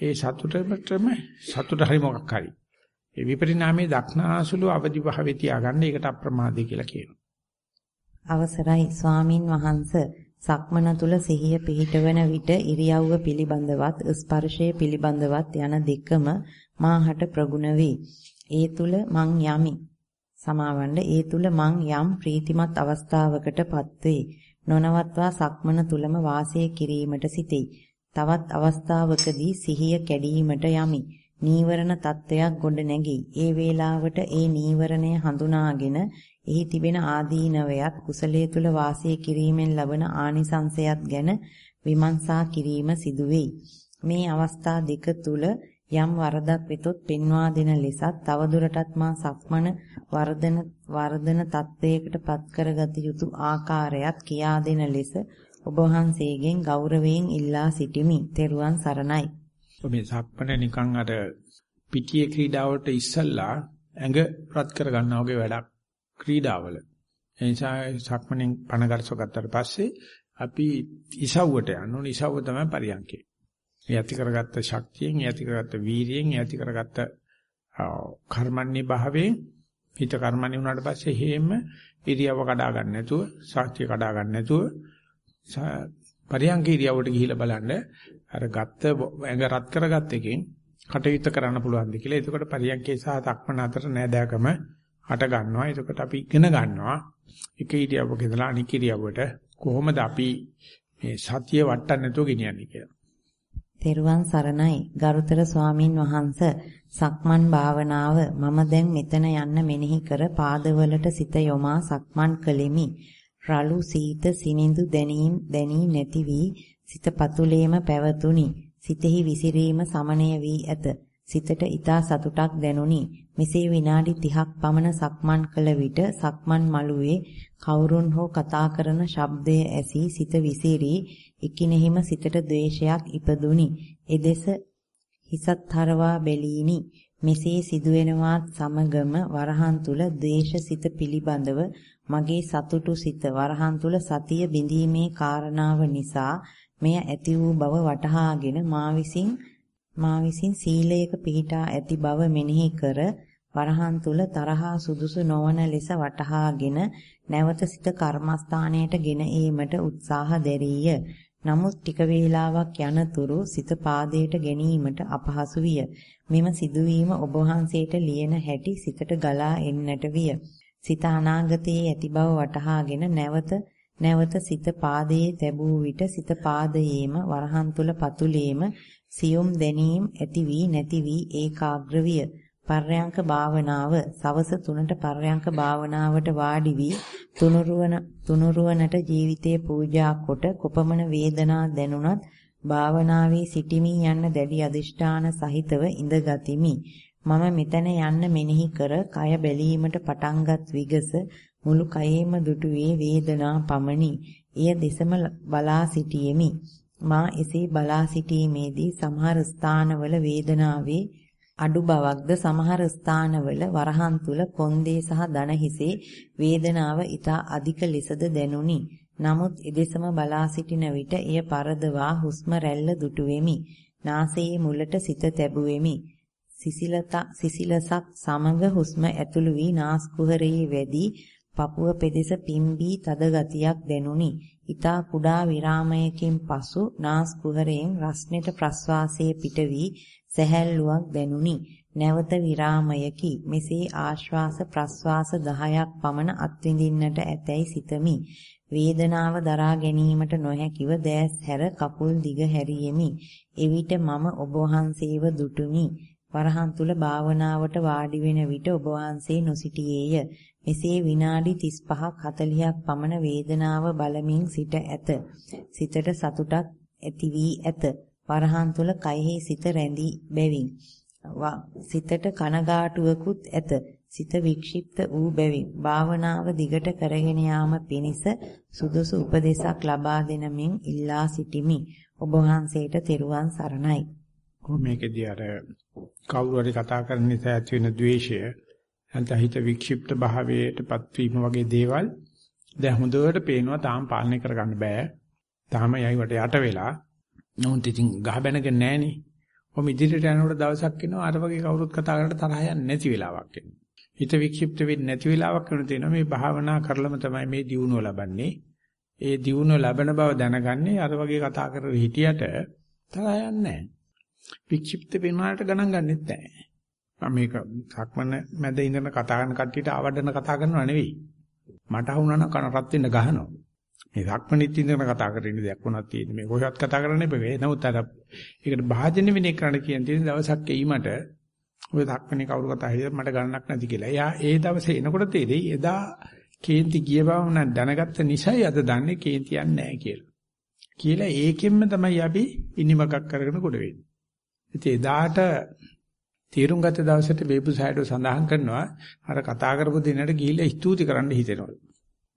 ඒ සතුටෙම සතුට හරි මොකක් හරි. ඒ විපරිණාමයේ දක්නාසුලුව අවදි භාවයේ තියාගන්න ඒකට අප්‍රමාදී කියලා කියනවා. අවසරයි ස්වාමින් වහන්සේ සක්මන තුල සිහිය පිහිටවන විට ඉරියව්ව පිළිබඳවත් ස්පර්ශයේ පිළිබඳවත් යන දෙකම මාහට ප්‍රගුණ වේ. ඒ තුල මං යමි. සමාවන්න ඒ තුල මං යම් ප්‍රීතිමත් අවස්ථාවකටපත් වේ. නොනවත්වා සක්මන තුලම වාසය කිරීමට සිටී. තවත් අවස්ථාවකදී සිහිය කැඩීමට යමි. නීවරණ තත්වයක් ගොඩ නැගී. ඒ වේලාවට ඒ නීවරණය හඳුනාගෙන එහි තිබෙන ආදීනවයත් කුසලයේ තුල වාසය කිරීමෙන් ලබන ආනිසංසයත් ගැන විමර්ශා කිරීම සිදුවේ. මේ අවස්ථා දෙක තුල යම් වරදක් වෙතොත් පෙන්වා දෙන ලෙසත් තවදුරටත් මා සක්මන වර්ධන වර්ධන තත්වයකට පත් කරගත යුතු ආකාරයත් කියා දෙන ලෙස ඔබ වහන්සේගෙන් ගෞරවයෙන් ඉල්ලා සිටිමි. ත්වන් සරණයි. මේ සක්මන නිකන් අර පිටියේ ක්‍රීඩාවට ඉස්සල්ලා ඇඟ රත් කර ගන්නා වගේ වැඩක්. ක්‍රීඩාවල. ඒ නිසා සක්මණෙන් පණ ගර්සව ගත්තට පස්සේ අපි ඉසව්වට යන්න ඕනේ. ඉසව්ව තමයි පරියන්කේ. මේ ඇති කරගත්ත ශක්තියෙන්, ඇති කරගත්ත වීරියෙන්, ඇති කරගත්ත කර්මන්නේ භාවයෙන් හිත කර්මන්නේ වුණාට පස්සේ හේම ඉරියව කඩා ගන්න නැතුව, ශක්තිය කඩා ගන්න නැතුව පරියන්ක ඉරියවට ගිහිල්ලා බලන්න අර ගත්ත ඇඟ රත් කරගත්ත එකෙන් කටයුත්ත කරන්න පුළුවන්ද කියලා. එතකොට පරියන්කේ සහ තක්මන අතර නෑදෑකම හට ගන්නවා. එතකොට අපි ඉගෙන ගන්නවා. එක ඉරියව්වක ඉඳලා අනික් ඉරියව්වට කොහොමද අපි මේ සතිය වටන්න නැතුව ගෙනියන්නේ කියලා. තෙරුවන් සරණයි ගරුතර ස්වාමින් වහන්ස සක්මන් භාවනාව මම දැන් මෙතන යන්න මෙනෙහි කර පාදවලට සිත යොමා සක්මන් කළෙමි. රළු සීත සිනිඳු දැනීම් දැනී නැති වී සිත පතුලේම පැවතුණි. සිතෙහි විසිරීම සමනය වී ඇත. සිතට ඊතා සතුටක් දැනුනි. මෙසේ විනාඩි 30ක් පමණ සක්මන් කළ විට සක්මන් මළුවේ කවුරුන් හෝ කතා කරන ශබ්දය ඇසී සිත විසිරී එකිනෙහිම සිතට ද්වේෂයක් ඉපදුනි. එදෙස හිසත් හරවා බැලීනි. මෙසේ සිදුවෙනවත් සමගම වරහන් තුල ද්වේෂ සිත පිළිබඳව මගේ සතුටු සිත වරහන් තුල සතිය බිඳීමේ කාරණාව නිසා මෙය ඇති වූ බව වටහාගෙන මා විසින් මා විසින් සීලයක පිහිටා ඇති බව මෙනෙහි කර වරහන් තුල තරහා සුදුසු නොවන ලෙස වටහාගෙන නැවත සිත කර්මස්ථානයට ගෙන ඒමට උත්සාහ දැරීය. නමුත් ටික වේලාවක් යනතුරු සිත පාදයට ගැනීමට අපහසු විය. මෙම සිදුවීම ඔබ වහන්සේට ලියන හැටි සිතට ගලා එන්නට විය. සිත අනාගතයේ ඇති බව වටහාගෙන නැවත නැවත සිත පාදයේ තැබූ විට සිත පාදයේම වරහන් තුල පතුලේම සියුම් දැනීම් ඇති වී නැති වී ඒකාග්‍ර විය. පර්යංක භාවනාව සවස 3ට පර්යංක භාවනාවට වාඩි වී තුනුරුවන තුනුරුවනට ජීවිතේ පූජා කොට කොපමණ වේදනා දැනුණත් භාවනාවේ සිටිමි යන්න දැඩි අදිෂ්ඨාන සහිතව ඉඳගතිමි. මම මෙතන යන්න මෙනෙහි කර කය බැලීමට පටන්ගත් විගස මුළු කයෙම දුටුවේ වේදනා පමණි. එය දෙසම බලා සිටියෙමි. මා එසේ බලා සිටීමේදී සමහර ස්ථානවල වේදනාවේ අඩු බවක්ද සමහර ස්ථානවල වරහන් තුල කොන්දේ සහ දන හිසේ වේදනාව ඊට අධික ලෙසද දැනුනි. නමුත් එදෙසම බලා සිටින විට එය පරදවා හුස්ම රැල්ල දුටුවෙමි. නාසයේ මුලට සිත තැබුවෙමි. සිසිලත සිසිලසක් සමග හුස්ම ඇතුළු වී නාස් කුහරයේ වැඩි පපුව පෙදෙස පිම්බී තද ගතියක් දැනුනි. ඊතා කුඩා විරාමයකින් පසු නාස් කුහරයෙන් රස්නෙට ප්‍රස්වාසයේ පිට වී සැහැල්ලුවක් දැනුනි. නැවත විරාමයකි. මෙසේ ආශ්වාස ප්‍රස්වාස 10ක් පමණ අත්විඳින්නට ඇතැයි සිතමි. වේදනාව දරා ගැනීමට නොහැකිව දැස් හැර කකුල් දිග හැරියෙමි. එවිට මම ඔබ වහන්සේව දුටුමි. වරහන් තුල භාවනාවට වාඩි වෙන විට ඔබ වහන්සේ නොසිටියේය. මෙසේ විනාඩි 35ක් 40ක් පමණ වේදනාව බලමින් සිට ඇත. සිතට සතුටක් ඇති වී ඇත. වරහන් තුල කයෙහි සිත රැඳී බැවින්. සිතට කනගාටුවකුත් ඇත. සිත වික්ෂිප්ත වූ බැවින් භාවනාව දිගට කරගෙන යාම පිණිස සුදුසු උපදේශක් ලබා දෙනමින් ඉල්ලා සිටිමි. ඔබ වහන්සේට තෙරුවන් සරණයි. කොහොම මේකෙදී අර කවුරු හරි කතා කරන නිසා ඇති වෙන द्वේෂය නැත්නම් හිත වික්ෂිප්ත භාවයටපත් වීම වගේ දේවල් දැන් හොඳට පේනවා තාම පාලනය කරගන්න බෑ. තාම යයිවට යට වෙලා. නමුත් ඉතින් ගහ බැනගෙන නැහනේ. ඔම ඉදිරියට යනකොට දවසක් එනවා අර වගේ කවුරුත් කතා කරලා තරහ යන්නේ නැති වෙලාවක් එනවා. හිත වික්ෂිප්ත වෙන්නේ නැති වෙලාවක් වෙන තියෙනවා මේ භාවනා කරලම තමයි මේ දියුණුව ලබන්නේ. ඒ දියුණුව ලබන බව දැනගන්නේ අර වගේ කතා කරලා හිටියට තරහ යන්නේ නැහැ. වික්ෂිප්ත වෙනාට ගණන් ගන්නෙත් නැහැ. මම මේක සක්මන මැද ඉඳන කතා කරන කට්ටියට ආවඩන කතා කරනව නෙවෙයි. මට වුණා නම් කන රත් වෙන්න ගහනවා. මේ සක්මනිත් ඉඳන කතා කරගෙන දෙයක් වුණත් තියෙන්නේ. මේ කොහොමවත් කතා කරන්න එපා. නමුත් අර ඒකට භාජන වෙන එක කරන්න කියන තියෙන දවසක් එීමට ඔය සක්මනේ කවුරු කතා හිටියත් මට ගණනක් නැති කියලා. එයා ඒ දවසේ එනකොට තේරෙයි එදා කේන්ති ගිය බව නම් දැනගත්ත නිසායි අද දන්නේ කේන්ති යන්නේ නැහැ කියලා. කියලා ඒකෙන්ම තමයි අපි ඉනිමකක් කරගෙන කොට වෙන්නේ. ඉතින් එදාට තීරුම් ගත දවසට වේබුසයිඩෝ සඳහන් කරනවා අර කතා කරපු දිනට ගිහිල්ලා ස්තුති කරන්න හිතෙනවා.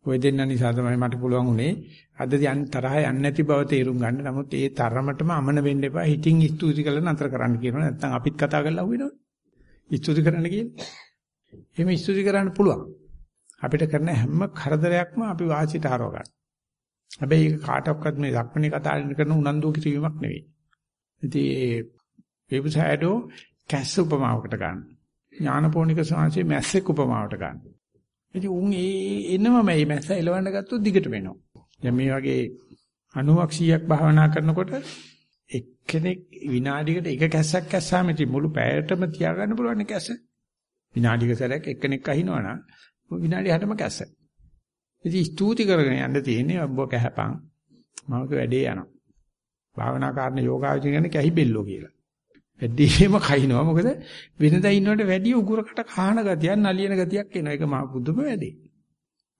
ඔය දෙන්න නිසා තමයි මට පුළුවන් උනේ අද යන් තරහ යන්නේ නැති බව තේරුම් ගන්න. නමුත් ඒ තරමටම අමන වෙන්න එපා. හිතින් ස්තුති කරලා නතර කරන්න කියනවා. නැත්නම් අපිත් කතා කරලා අහුවෙනවා. ස්තුති කරන්න කියන්නේ. එහෙම ස්තුති කරන්න පුළුවන්. අපිට කරන හැම කරදරයක්ම අපි වාසියට හරව ගන්න. හැබැයි ඒක කාටවත් මේ ලක්මනේ කතා කරන උනන්දු කිරීමක් නෙවෙයි. ඉතින් ඒ වෙබ්සයිටෝ කැස්ස උපමාවකට ගන්න. ඥානපෝනික සංහසේ මැස්සෙක් උපමාවට ගන්න. ඉතින් උන් ඒ එනම මේ මැස්ස එලවන්න ගත්තොත් දිගට වෙනවා. දැන් මේ වගේ 90ක් 100ක් භාවනා කරනකොට එක්කෙනෙක් විනාඩියකට එක කැස්සක් කැස්සාම ඉතින් මුළු පැයටම තියාගන්න පුළුවන් කැස්ස. විනාඩියක සැරයක් එක්කෙනෙක් අහිනවනම් විනාඩි 60ම කැස්ස. ඉතින් ස්තුති කරගෙන යන්න තියෙන්නේ ඔබ කැහපන්. මමක වැඩේ යනවා. භාවනා කාරණේ යෝගාවචින් කියන්නේ කැහි බෙල්ලෝ කියලා. වැඩිම කයින්නවා මොකද වෙනදා ඉන්නවට වැඩිය උගුරකට කහන ගතියක් නලියන ගතියක් එනවා. ඒක මහ පුදුම වැඩේ.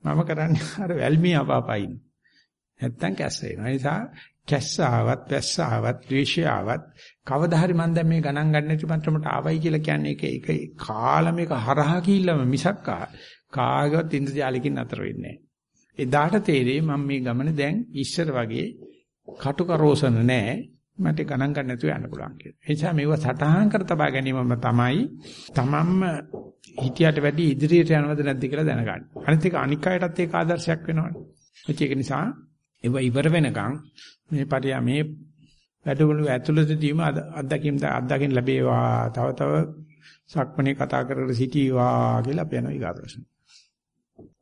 මම කරන්නේ අර වැල්මී අපාපයින්. නැත්තම් කැස්ස එනවා. ඒ නිසා කැස්ස ආවත් වැස්ස ආවත් ද්වේෂය ආවත් කවදා හරි මම දැන් මේ ගණන් ගන්න නැති මට්ටමට ආවයි කියලා කියන්නේ ඒක ඒක කාලමේක හරහා කිල්ලම මිසක් කාගවත් ඉන්ද්‍රජාලකින් අතර වෙන්නේ නැහැ. එදාට තේරෙයි මම මේ ගමන දැන් ඉස්සර වගේ කටුකරෝසන නැහැ. මට ගණන් ගන්න නැතුව යන්න පුළුවන් කියලා. ඒ නිසා මේව සටහන් කර තබා ගැනීමම තමයි තමන්ම හිතියට වැඩි ඉදිරියට යනවද නැද්ද කියලා දැනගන්න. අනිත් එක අනික් අයටත් ඒක ආදර්ශයක් වෙනවනේ. ඒක නිසා ඒව ඉවර වෙනකන් මේ පරියා මේ වැඩවල ඇතුළතදීම අත්දැකීම් අත්දැකීම් ලැබේවා. තව තව සක්මණේ කතා කරගෙන සිටීවා කියලා අපි යනවා ඊගා ප්‍රශ්න.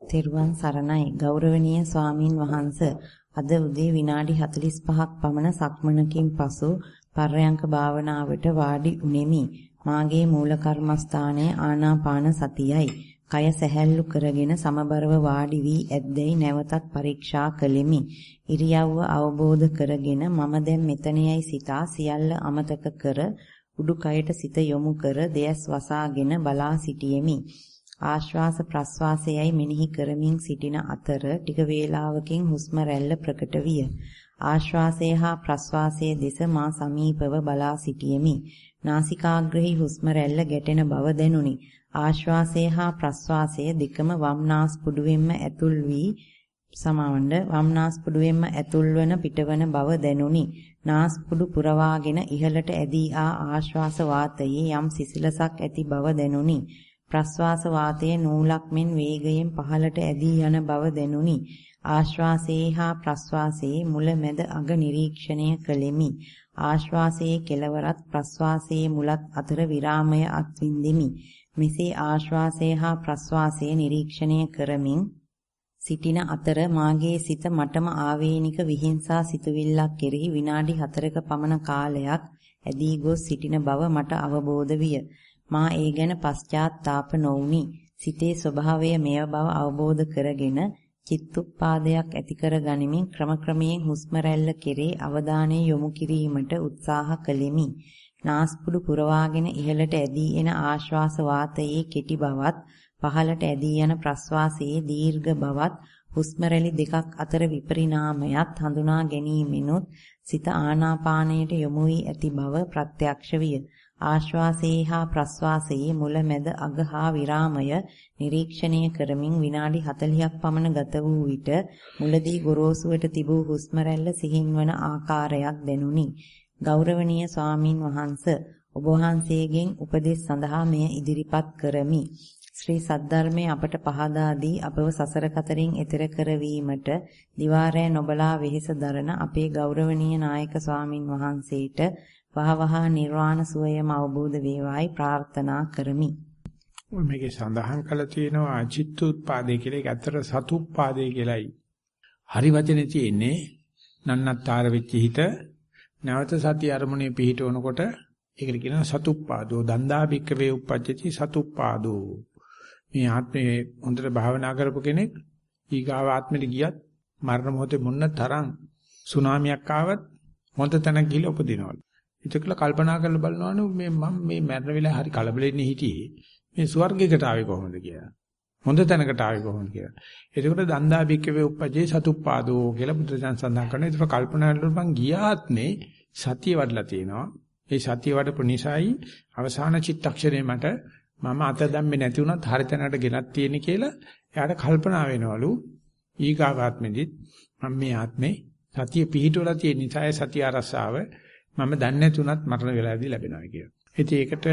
තෙරුවන් සරණයි ගෞරවනීය ස්වාමින් වහන්සේ අද උදේ විනාඩි 45ක් පමණ සක්මනකින් පසු පර්යංක භාවනාවට වාඩි උනේමි. මාගේ මූල කර්මස්ථානයේ ආනාපාන සතියයි. කය සැහැල්ලු කරගෙන සමබරව වාඩි වී ඇද්දැයි නැවතත් පරීක්ෂා කළෙමි. ඉරියව්ව අවබෝධ කරගෙන මම දැන් මෙතනෙයි සිතා සියල්ල අමතක කර උඩුකයට සිත යොමු කර දෙයස් වසාගෙන බලා සිටියෙමි. ආශ්වාස ප්‍රශ්වාසයයි මෙනෙහි කරමින් සිටින අතර ටික වේලාවකින් හුස්ම රැල්ල ප්‍රකට විය. ආශ්වාසය හා ප්‍රශ්වාසයේ දෙස මා සමීපව බලා සිටියෙමි. නාසිකාග්‍රහි හුස්ම රැල්ල ගැටෙන බව දැනුනි. ආශ්වාසය හා ප්‍රශ්වාසය දෙකම වම්නාස් පුඩුවෙන්ම ඇතුල් වී සමවඬ වම්නාස් පුඩුවෙන්ම ඇතුල් වන පිටවන බව දැනුනි. නාස් පුඩු පුරවාගෙන ඉහළට ඇදී ආ ආශ්වාස වාතයේ යම් සිසිලසක් ඇති බව දැනුනි. ප්‍රස්වාස වාතයේ නූලක් මෙන් වේගයෙන් පහළට ඇදී යන බව දැනුනි. ආශ්වාසයේ හා ප්‍රස්වාසයේ මුල මැද අග නිරීක්ෂණය කළෙමි. ආශ්වාසයේ කෙලවරත් ප්‍රස්වාසයේ මුලත් අතර විරාමය අත්විඳෙමි. මෙසේ ආශ්වාසය හා ප්‍රස්වාසය නිරීක්ෂණය කරමින් සිටින අතර මාගේ සිත මටම ආවේනික විහිංසා සිතුවිල්ලක් කෙරෙහි විනාඩි 4ක පමණ කාලයක් ඇදී ගොස් සිටින බව මට අවබෝධ විය. මා ඒ ගැන පශ්චාත්තාප නොවුනි. සිතේ ස්වභාවය මෙය බව අවබෝධ කරගෙන චිත්තුප්පාදයක් ඇති කර ගනිමින් ක්‍රමක්‍රමයෙන් හුස්ම රැල්ල කෙරේ අවධානය යොමු කිරීමට උත්සාහ කළෙමි. නාස්පුඩු පුරවාගෙන ඉහළට ඇදී එන ආශ්වාස වාතයේ කෙටි බවත් පහළට ඇදී යන ප්‍රශ්වාසයේ දීර්ඝ බවත් හුස්ම දෙකක් අතර විපරිණාමයත් හඳුනා ගැනීමෙනුත් සිත ආනාපානයට යොමු වී ඇති බව ප්‍රත්‍යක්ෂ විය. ආශ්වාසයේ හා ප්‍රශ්වාසයේ මුල මැද අග හා විරාමය නිරීක්ෂණය කරමින් විනාඩි 40ක් පමණ ගත වූ විට මුලදී ගොරෝසුවට තිබූ හුස්ම රැල්ල සිහින්වන ආකාරයක් දැනුනි. ගෞරවනීය ස්වාමින් වහන්ස ඔබ වහන්සේගෙන් උපදෙස් සඳහා මෙය ඉදිරිපත් කරමි. ශ්‍රී සද්ධර්මයේ අපට පහදා දී අපව සසර කතරින් එතෙර කරවීමට දිවාරය නොබලා වෙහෙස දරන අපේ ගෞරවනීය නායක ස්වාමින් වහන්සේට වහවහ නිර්වාණ සුවයම අවබෝධ වේවායි ප්‍රාර්ථනා කරමි. ඔය මේකේ සඳහන් කරලා තියෙනවා චිත්තුත්පාදේ කියලා ඒක ඇත්තට සතුප්පාදේ කියලායි. හරි වචනේ තියෙන්නේ නන්නත්තර වෙච්ච හිත නැවත සතිය අරමුණේ පිහිටවනකොට ඒකට කියනවා සතුප්පාදෝ දන්දා බික්ක වේ උපජ්ජති සතුප්පාදෝ. මේ ආත්මේ හොඳට භාවනා කරපු කෙනෙක් ඊගාව ආත්මෙට ගියත් මරණ මොහොතේ මොන්න තරම් සුනාමියක් ආවත් හොඳ තැනක ගිහලා උපදිනවලු. ඒකල කල්පනා කරලා බලනවනේ මේ මම මේ මරණ වෙලාව හරි කලබලෙන්නේ හිටියේ. මේ ස්වර්ගයකට ආවේ කොහොමද කියලා. හොඳ තැනකට ආවේ කොහොමද කියලා. එතකොට දන්දා බික්කවේ උපජේ සතුප්පාදෝ කියලා බුදුසසුන් සඳහන් කරනවා. ඒක කල්පනා කරලා මං ගියාත්නේ සතිය වඩලා තියෙනවා. ඒ සතිය වඩපු නිසායි අවසාන චිත්තක්ෂණය මට මම අත දැම්මේ නැති වුණත් හරි තැනකට ගෙනත් තියෙන්නේ කියලා එයාට කල්පනා වෙනවලු. ඊගාවාත්මෙදිත් මම මේ ආත්මේ සතිය පිහිටවලා තියෙන නිසා සතිය අරසාව මම දන්නේ නැතුණත් මරණ වෙලාවේදී ලැබෙනවා කියලා. ඉතින් ඒකට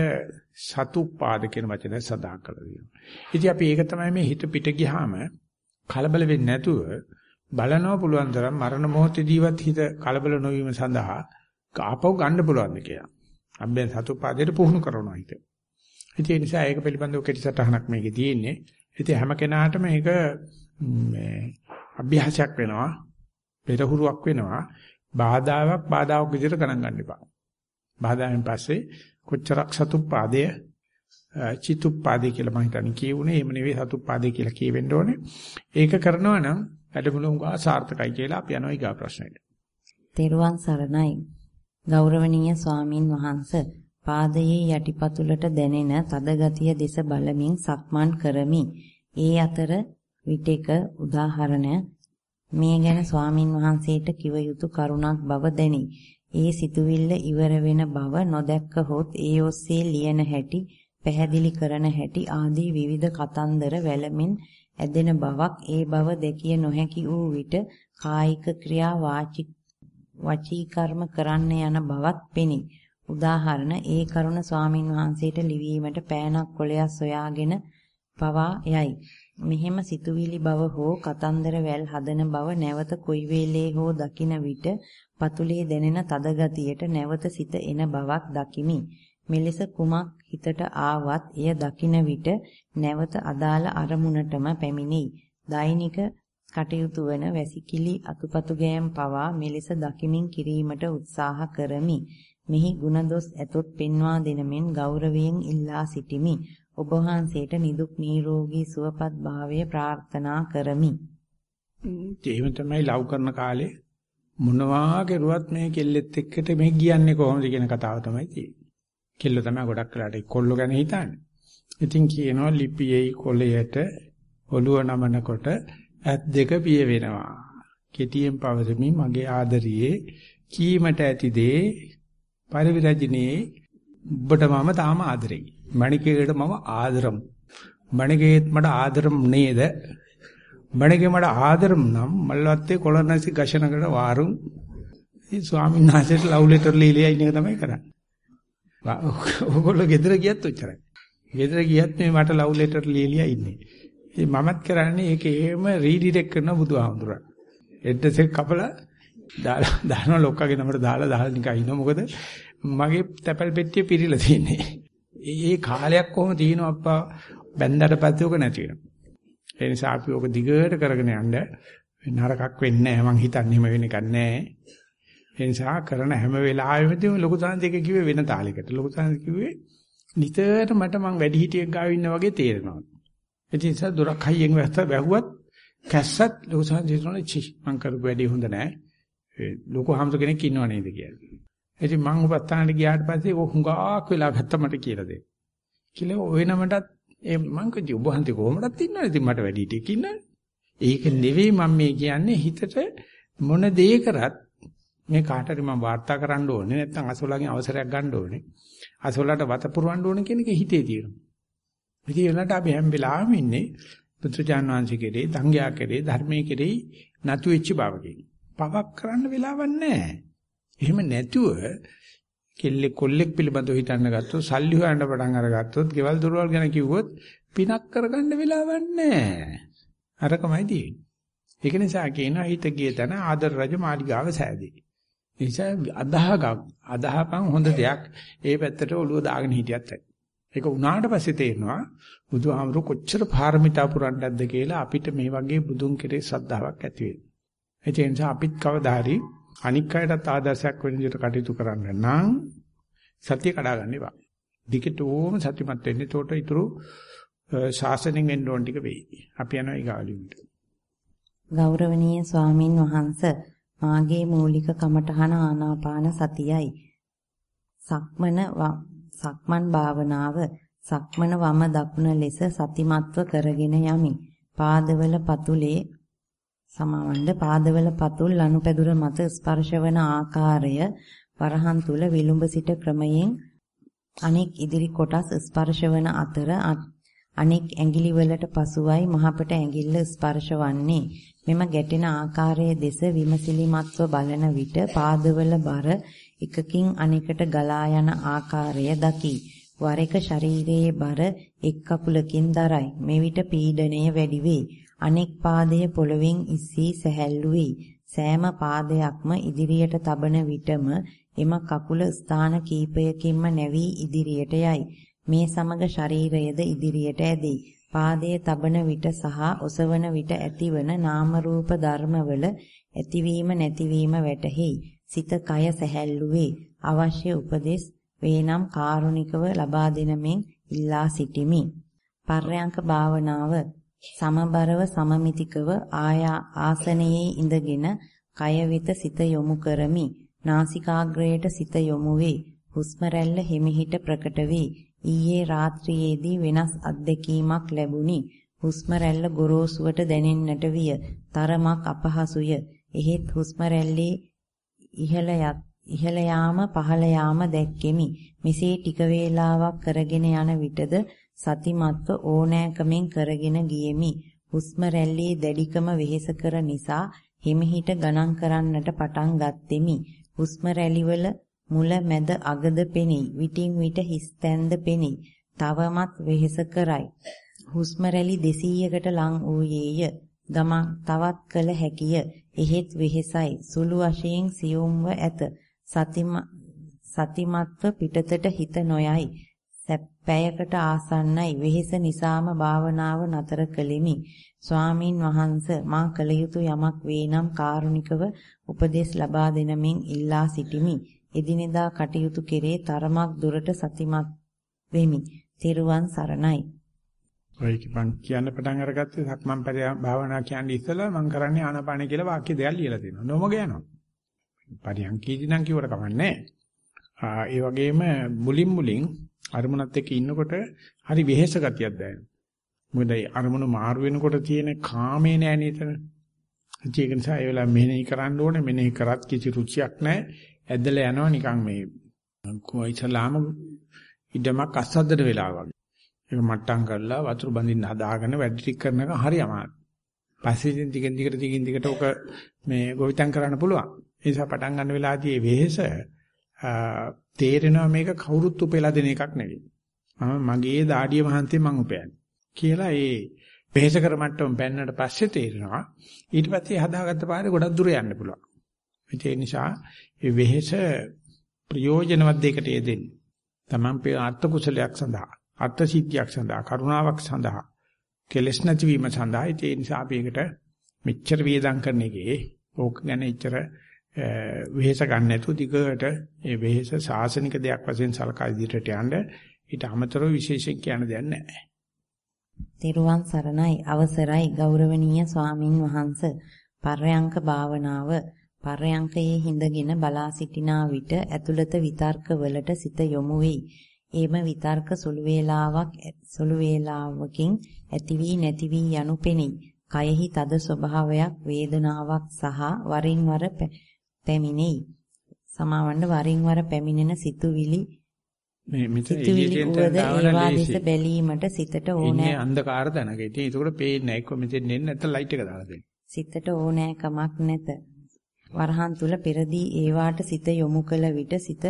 සතුප්පාද කියන වචනය සදාහන් කරලා තියෙනවා. ඉතින් අපි ඒක තමයි මේ හිත පිට ගියාම කලබල වෙන්නේ නැතුව බලනවා පුළුවන් තරම් මරණ මොහොතදීවත් හිත කලබල නොවීම සඳහා ආපහු ගන්න පුළුවන්ද කියලා. අභ්‍යන් සතුප්පාදයට පුහුණු කරනවා හිත. ඉතින් ඒ නිසා ඒක පිළිබඳව කෙටි සටහනක් මේකේ තියෙන්නේ. ඉතින් හැම කෙනාටම මේක මේ අභ්‍යාසයක් වෙනවා. පෙරහුරුවක් වෙනවා. බාධාවක් බාධාවක් විදිහට ගණන් ගන්න එපා. බාධාවෙන් පස්සේ කොච්චරක් සතුප්පාදය චිතුප්පාදේ කියලා මම හිතන්නේ කියුනේ එහෙම නෙවෙයි සතුප්පාදේ කියලා කියවෙන්න ඕනේ. ඒක කරනවා නම් වැඩමුළුම ගා සාර්ථකයි කියලා අපි යනවා ඊගා ප්‍රශ්නෙට. තෙරුවන් සරණයි. ගෞරවනීය ස්වාමින් වහන්සේ පාදයේ යටිපතුලට දැනෙන තද ගතිය දෙස බලමින් සක්මන් කරමි. ඒ අතර විටක උදාහරණ මේ ගැන ස්වාමින් වහන්සේට කිව යුතු කරුණක් බව දැනි. ඒ සිතුවිල්ල ඉවර වෙන බව නොදැක්ක හොත් ඒ ඔස්සේ ලියන හැටි පැහැදිලි කරන හැටි ආදී විවිධ කතන්දර වැළමින් ඇදෙන බවක් ඒ බව දැකිය නොහැකි වූ විට කායික ක්‍රියා වාචික වචී කර්ම කරන්න යන බවක් පෙනේ. උදාහරණ ඒ කරුණ ස්වාමින් වහන්සේට ලිවීමට පෑනක් කොළයක් සොයාගෙන පවා යයි. මෙහෙම සිතුවිලි බව හෝ කතන්දර වැල් හදන බව නැවත කොයි වෙලේ හෝ දකින විට පතුලේ දැනෙන තද ගතියට නැවත සිත එන බවක් දකිමි. මෙලෙස කුමක් හිතට ආවත් එය දකින විට නැවත අදාළ අරමුණටම පැමිණෙයි. දෛනික කටයුතු වන වැසිකිලි අතුපතු ගෑම් පවා මෙලෙස දකිමින් කිරීමට උත්සාහ කරමි. මෙහි ಗುಣදොස් ඇතොත් පෙන්වා දෙනමෙන් ගෞරවයෙන් ඉල්ලා සිටිමි. ඔබ වහන්සේට නිදුක් නිරෝගී සුවපත් භාවය ප්‍රාර්ථනා කරමි. එහෙම තමයි ලව් කරන කාලේ මොනවා කරුවත් මේ කෙල්ලෙත් එක්කට මේ ගියන්නේ කොහොමද කියන කතාව තමයි තියෙන්නේ. කෙල්ල තමයි ගොඩක් වෙලාට කොල්ලෝ ගැන හිතන්නේ. ඉතින් කියනවා ලිපියේ කොළයට ඔළුව නමනකොට ඇත් දෙක පිය වෙනවා. කෙටියෙන් පවසමි මගේ ආදරියේ කීමට ඇති දේ පරිවිරජිනේ ඔබට මම තාම ආදරෙයි. මණිකේට මම ආදරම්. මණිකේත් මට ආදරම් නේද? මණිකේ මට ආදරම් නම් මල්වත්තේ කොළනසි ගෂනකට වාරුම්. මේ ස්වාමීන් වහන්සේට ලව් ලෙටර් ලියලා ඉන්න එක තමයි කරන්නේ. ඔයගොල්ලෝ ගෙදර ගියත් ඔච්චරයි. ගෙදර ගියත් මේ මට ලව් ලෙටර් ලියලා ඉන්නේ. ඉතින් මමත් කරන්නේ ඒක එහෙම රීඩිරෙක්ට් කරන බුදුහාමුදුරන්. එඩ්‍රස් එක කපලා දාලා දානවා ලොක්කගේ නමට දාලා දාලා නිකන් ඉන්න මොකද මගේ තැපල් පෙට්ටිය පිරීලා තියෙන්නේ. ඒ කාලයක් කොහොම තියෙනවා අප්පා බැන්දට පස්සේ ඔක නැති වෙනවා. ඒ නිසා අපි ඔක දිගට කරගෙන යන්න නරකක් වෙන්නේ නැහැ. මං හිතන්නේ එහෙම වෙන එකක් නැහැ. ඒ නිසා කරන හැම වෙලාවෙම ලොකු සාන්තික කිව්වේ වෙන තාලයකට. ලොකු සාන්තික කිව්වේ නිතර මට මං වැඩි හිටියෙක් ගාව ඉන්න වගේ තේරෙනවා. ඒ නිසා දොරක් හයියෙන් වැහුවත් කැස්සත් ලොකු සාන්තික කියනවා චි මං කරපු වැඩේ හොඳ නැහැ. ලොකු හම්සු කෙනෙක් ඉන්නව නේද කියලා. ඉතින් මං උපස්ථානට ගියාට පස්සේ ਉਹ හුඟක් වෙලා ගත්ත මට කියලා දෙන්න. කියලා ඔය නමටත් ඒ මං කිව්ව ඔබ හන්ති කොහොමදත් ඉන්නවද? ඉතින් මට වැඩි ටික ඉන්න. ඒක නෙවෙයි මම මේ කියන්නේ හිතට මොන දේ කරත් මේ කාටරි මම වාර්තා කරන්න ඕනේ නැත්නම් අසෝලාගෙන් අවසරයක් ගන්න ඕනේ. අසෝලාට වත පුරවන්න ඕනේ කියන එක හිතේ තියෙනවා. ඉතින් ඒලට අපි හැම වෙලාවෙම ඉන්නේ පුත්‍රජාන වංශික කෙරේ, දංගයා කෙරේ, ධර්මයේ කෙරේ නතු වෙච්ච බවකින්. පවක් කරන්න වෙලාවක් නැහැ. එහෙම නැතුව කෙල්ලෙක් කොල්ලෙක් පිළිබඳව හිතන්න ගත්තොත් සල්ලි හොයන්න පටන් අරගත්තොත් ගෙවල් දොරවල් ගැන කිව්වොත් පිනක් කරගන්න වෙලාවක් නැහැ. අරකමයි තියෙන්නේ. ඒක නිසා කියනවා හිත ගිය තැන ආදර රජ මාලිගාව සෑදී. ඒ නිසා අදහග අදහපන් හොඳ දෙයක් ඒ පැත්තට ඔළුව දාගෙන හිටියත් ඇති. ඒක උනාට පස්සේ තේරෙනවා බුදුහාමුදුරු කොච්චර පාරමිතා පුරන්නක්ද කියලා අපිට මේ වගේ බුදුන් කෙරේ ශ්‍රද්ධාවක් ඇති වෙනවා. ඒ නිසා අපිත් කවදා හරි අනික් අයටත් ආදර්ශයක් වෙන විදිහට කටයුතු කරන්න නම් සතිය කඩා ගන්න එපා. දිගටම සතිමත් වෙන්න. ඒතකොට ඊටු ශාසනයෙන් එන්න ඕන ටික වෙයි. අපි යනවා ඊගාලියට. ගෞරවනීය ස්වාමින් වහන්සේ මාගේ මූලික කමඨහන ආනාපාන සතියයි. සක්මන සක්මන් භාවනාව සක්මන වම දකුණ ලෙස සතිමත්ව කරගෙන යමි. පාදවල පතුලේ සමවන්න පාදවල පතුල් ලනුපැදුර මත ස්පර්ශවන ආකාරය වරහන් තුල විලුඹ සිට ක්‍රමයෙන් අනෙක් ඉදිරි කොටස් ස්පර්ශවන අතර අනෙක් ඇඟිලි වලට පසුවයි මහපට ඇඟිල්ල ස්පර්ශවන්නේ මෙම ගැටෙන ආකාරයේ දෙස විමසිලිමත්ව බලන විට පාදවල බර එකකින් අනෙකට ගලා යන ආකාරය දකි. වර එක ශරීරයේ බර එක් කකුලකින් දරයි. මෙවිට පීඩණය වැඩි වේ. අනෙක් පාදයේ පොළවෙන් ඉස්සී සැහැල්ලු වේ. සෑම පාදයක්ම ඉදිරියට තබන විටම එම කකුල ස්ථාන කීපයකින්ම නැවී ඉදිරියට යයි. මේ සමග ශරීරයද ඉදිරියට ඇදේ. පාදයේ තබන විට සහ ඔසවන විට ඇතිවන නාම රූප ධර්මවල ඇතිවීම නැතිවීම වැටහෙයි. සිත කය සැහැල්ලු වේ. අවශ්‍ය උපදෙස් වේනම් කාරුණිකව ලබා දෙනමින් ඉල්ලා සිටිමි. පර්යංක භාවනාව සමබරව සමමිතිකව ආයා ආසනයේ ඉඳගෙන කය වෙත සිත යොමු කරමි. නාසිකාග්‍රයට සිත යොමු වේ. හුස්ම රැල්ල හිමිහිට ප්‍රකට වේ. ඊයේ රාත්‍රියේදී වෙනස් අත්දැකීමක් ලැබුණි. හුස්ම රැල්ල ගොරෝසුවට දැනෙන්නට විය. තරමක් අපහසුය. එහෙත් හුස්ම රැල්ලේ ඉහළ ඉහළ යාම පහළ යාම දැක්කෙමි. මෙසේ ටික වේලාවක් කරගෙන යන විටද සතිමත්ව ඕනෑකමෙන් කරගෙන ගියෙමි. හුස්ම රැල්ලේ දැඩිකම වෙහෙස කර නිසා හිමිහිට ගණන් කරන්නට පටන් ගත්ෙමි. හුස්ම රැලිවල මුල මැද අගද පෙනී. විටින් විට හිස් තැන්ද පෙනී. තවමත් වෙහෙස කරයි. හුස්ම රැලි 200කට ලං වූයේය. ගමන් තවත් කළ හැකිය. එහෙත් වෙහෙසයි. සුළු වශයෙන් සියුම්ව ඇත. සතිමත්ව පිටතට හිත නොයයි. පැයකට ආසන්නයි වෙහෙස නිසාම භාවනාව නතර කළෙමි ස්වාමින් වහන්ස මා කල යුතු යමක් වේ නම් කාරුණිකව උපදෙස් ලබා දෙනමින් ඉල්ලා සිටිමි එදිනෙදා කටයුතු කෙරේ තරමක් දුරට සතිමත් වෙමි. තෙරුවන් සරණයි. ඔය මං කියන්න පටන් අරගත්තේ සක්මන් භාවනා කියන්නේ ඉස්සලා මං කරන්නේ ආනාපාන කියලා වාක්‍ය දෙකක් ලියලා තියෙනවා. නොමග යනවා. පරියන්කීදී නම් කිව්වට කමන්නේ ඒ වගේම මුලින් මුලින් අරමුණත් එක්ක ඉන්නකොට හරි වෙහෙස ගතියක් දැනෙනවා. මොකද අරමුණ මාරු වෙනකොට තියෙන කාමේ නෑ නේද? ඒක නිසා ඒ වෙලාව මෙනෙහි කරන්න ඕනේ. මෙනෙහි කරත් කිසි රුචියක් නැහැ. ඇදලා යනවා නිකන් මේ කොයිසලාම ඉඩමක් අස්සද්දට වෙලා වගේ. ඒක මට්ටම් කරලා වතුර බඳින්න හදාගෙන වැඩ ටික කරන එක හරි අමාරුයි. පස්සේ ඉතින් ටිකෙන් ටිකට ටිකෙන් ටිකට ඔක මේ ගොවිතැන් කරන්න පුළුවන්. ඒ නිසා පටන් ගන්න වෙලාවදී වෙහෙස තේරෙනවා මේක කවුරුත් උපෙලා දෙන එකක් නෙවෙයි. මම මගේ දාඩිය මහන්තේ මං උපයන්නේ. කියලා ඒ වෙහෙස කර මට්ටම පෙන්නට පස්සේ තේරෙනවා ඊට පස්සේ හදාගත්ත පාරේ ගොඩක් දුර යන්න පුළුවන්. ඒ නිසා ඒ වෙහෙස ප්‍රයෝජනවත් දෙයකට යෙදෙන්න. Taman පේ අර්ථ කුසලයක් සඳහා, අර්ථ සිද්ධියක් සඳහා, කරුණාවක් සඳහා, කෙලෙස් නැතිවීම සඳහා ඒ නිසා අපි ඒකට මෙච්චර වේදම් කරන එකේ ඕක ගැන එච්චර වෙහෙස ගන්න නැතුව දිගට ඒ වෙහෙස සාසනික දෙයක් වශයෙන් සලකා ඉදිරියට යන්න ඊට අමතරව විශේෂයෙන් කියන්න දෙයක් නැහැ. තෙරුවන් සරණයි අවසරයි ගෞරවනීය ස්වාමින් වහන්සේ පර්යංක භාවනාව පර්යංකයේ හිඳගෙන බලා සිටිනා විට ඇතුළත විතර්ක වලට සිත යොමු වෙයි. ඒම විතර්ක සුළු වේලාවක් සුළු වේලාවකින් ඇති වී නැති වී යනු පෙනෙයි. කයෙහි තද ස්වභාවයක් වේදනාවක් සහ වරින් වර පැමිණෙයි. සමාවන්න වරින් වර පැමිණෙන සිතුවිලි මේ මෙතන එළියෙන් දාවන බැලීමට සිතට ඕනෑ. ඉන්නේ අන්ධකාර තැනක. ඉතින් ඒකට පේන්නේ නැහැ. කො මෙතෙන් එන්නේ නැත්නම් ලයිට් එක දාලා දෙන්න. සිතට ඕනෑකමක් නැත. වරහන් තුල පෙරදී ඒවාට සිත යොමු කළ විට සිත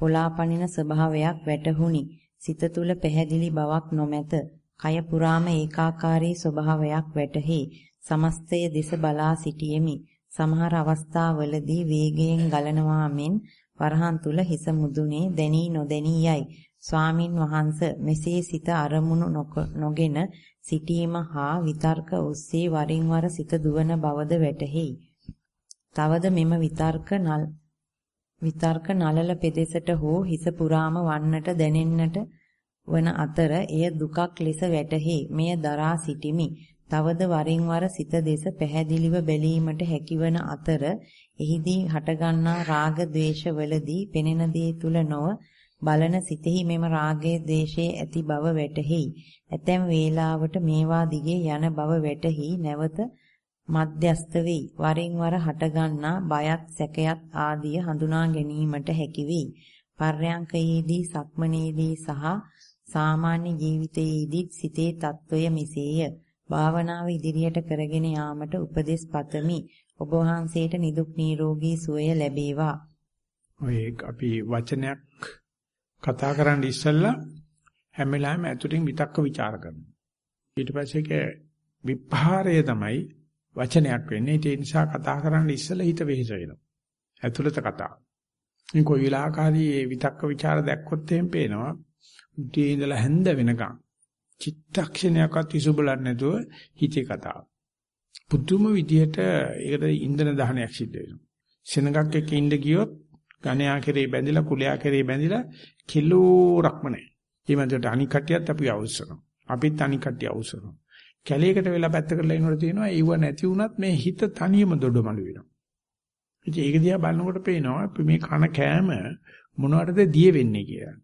පොලාපනින ස්වභාවයක් වැටහුණි. සිත තුල පැහැදිලි බවක් නොමැත. කය පුරාම ඒකාකාරී ස්වභාවයක් වැටහි. සමස්තය දෙස බලා සිටියෙමි. සමහර අවස්ථාවලදී වේගයෙන් ගලනවා මෙන් වරහන් තුල හිස මුදුනේ දැනී නොදැනී යයි. ස්වාමින් වහන්ස මෙසේ සිත අරමුණු නොගෙන සිටීම හා විතර්ක ඔස්සේ වරින් වර සිත දුවන බවද වැටහෙයි. තවද මෙම විතර්ක නල් විතර්ක නලල පෙදෙසට හෝ හිස පුරාම වන්නට දැනෙන්නට වන අතර එය දුකක් ලෙස වැටහි. මෙය දරා සිටිමි. තවද වරින් වර සිත දෙස පැහැදිලිව බැලීමට හැකිවන අතර එහිදී හටගන්නා රාග ద్వේෂ වලදී පෙනෙන දේ තුල නොව බලන සිතෙහි මෙම රාගයේ දේශයේ ඇති බව වැටහෙයි. ඇතැම් වේලාවට මේවා දිගේ යන බව වැටහි නැවත මධ්‍යස්ත වෙයි. වරින් වර හටගන්නා බයත් සැකයත් ආදිය හඳුනා ගැනීමට හැකි වෙයි. පර්යංකයේදී සක්මනේදී සහ සාමාන්‍ය ජීවිතයේදී සිතේ తত্ত্বය මිසෙය. භාවනාව ඉදිරියට කරගෙන යාමට උපදෙස් පතමි. ඔබ වහන්සේට නිදුක් නිරෝගී සුවය ලැබේවා. ඔය අපි වචනයක් කතා කරන්න ඉස්සෙල්ලා හැම වෙලාවෙම ඇතුලින් විතක්ක ਵਿਚාර කරනවා. ඊට පස්සේ ඒක විපහාරය තමයි වචනයක් වෙන්නේ. ඒ නිසා කතා කරන්න ඉස්සෙල්ලා හිත වෙහෙස වෙනවා. ඇතුළත කතා. මේ කොයි විලාකාරී විතක්ක ਵਿਚාර දැක්කොත් එහෙම පේනවා. උදේ ඉඳලා හැන්ද වෙනකම් චිත්තක්ෂණයක්වත් ඉසුබලන්නේ නැතුව හිතේ කතාව. පුදුම විදියට ඒකට ඉන්ධන දහනයක් සිද්ධ වෙනවා. සෙනගක් එක්ක ඉඳ ගියොත් ගණයා කෙරේ බැඳිලා කුලයා කෙරේ බැඳිලා කිලෝරක්ම නැහැ. මේ මැදට අනික් කට්ටියත් අපි අවශ්‍යනවා. අපිත් අනික් කට්ටිය අවශ්‍යනවා. කැලේකට වෙලා පැත්ත කරලා ඉන්නකොට තියෙනවා ඒව නැති වුණත් මේ හිත තනියම දොඩමළු වෙනවා. ඉතින් ඒක දිහා බලනකොට පේනවා මේ කන කෑම මොනවටද දිය වෙන්නේ කියලා.